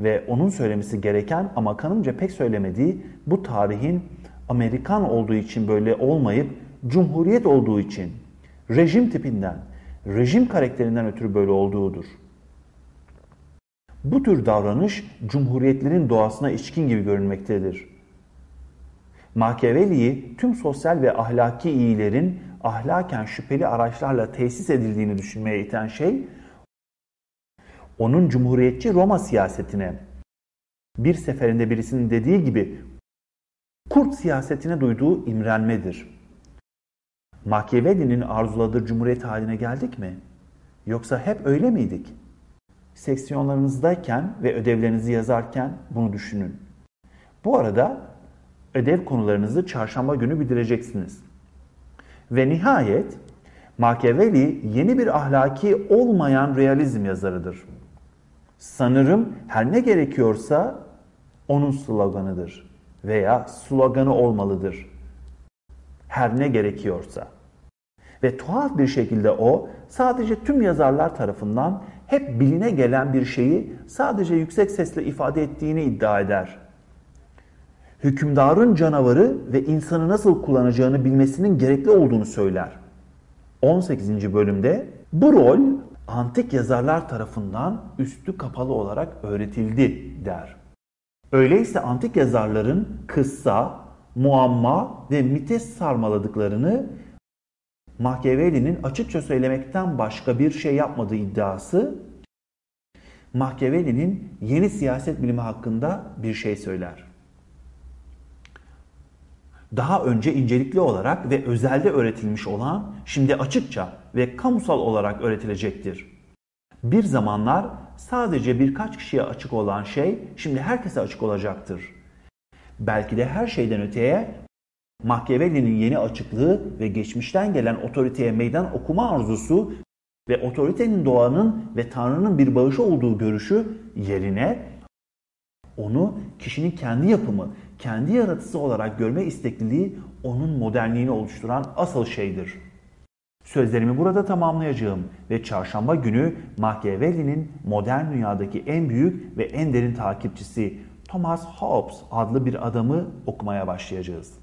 Ve onun söylemesi gereken ama kanımca pek söylemediği bu tarihin Amerikan olduğu için böyle olmayıp cumhuriyet olduğu için rejim tipinden, rejim karakterinden ötürü böyle olduğudur. Bu tür davranış cumhuriyetlerin doğasına içkin gibi görünmektedir. Machiavelli'yi tüm sosyal ve ahlaki iyilerin ahlaken şüpheli araçlarla tesis edildiğini düşünmeye iten şey, onun cumhuriyetçi Roma siyasetine, bir seferinde birisinin dediği gibi kurt siyasetine duyduğu imrenmedir. Machiavelli'nin arzuladığı cumhuriyet haline geldik mi? Yoksa hep öyle miydik? Seksiyonlarınızdayken ve ödevlerinizi yazarken bunu düşünün. Bu arada ödev konularınızı çarşamba günü bitireceksiniz. Ve nihayet Machiavelli yeni bir ahlaki olmayan realizm yazarıdır. Sanırım her ne gerekiyorsa onun sloganıdır veya sloganı olmalıdır. Her ne gerekiyorsa. Ve tuhaf bir şekilde o sadece tüm yazarlar tarafından hep biline gelen bir şeyi sadece yüksek sesle ifade ettiğini iddia eder. Hükümdarın canavarı ve insanı nasıl kullanacağını bilmesinin gerekli olduğunu söyler. 18. bölümde bu rol antik yazarlar tarafından üstü kapalı olarak öğretildi der. Öyleyse antik yazarların kıssa, muamma ve mites sarmaladıklarını Machiavelli'nin açıkça söylemekten başka bir şey yapmadığı iddiası Machiavelli'nin yeni siyaset bilimi hakkında bir şey söyler. Daha önce incelikli olarak ve özelde öğretilmiş olan şimdi açıkça ve kamusal olarak öğretilecektir. Bir zamanlar sadece birkaç kişiye açık olan şey şimdi herkese açık olacaktır. Belki de her şeyden öteye Machiavelli'nin yeni açıklığı ve geçmişten gelen otoriteye meydan okuma arzusu ve otoritenin doğanın ve Tanrı'nın bir bağışı olduğu görüşü yerine onu kişinin kendi yapımı, kendi yaratısı olarak görme istekliliği onun modernliğini oluşturan asıl şeydir. Sözlerimi burada tamamlayacağım ve çarşamba günü Machiavelli'nin modern dünyadaki en büyük ve en derin takipçisi Thomas Hobbes adlı bir adamı okumaya başlayacağız.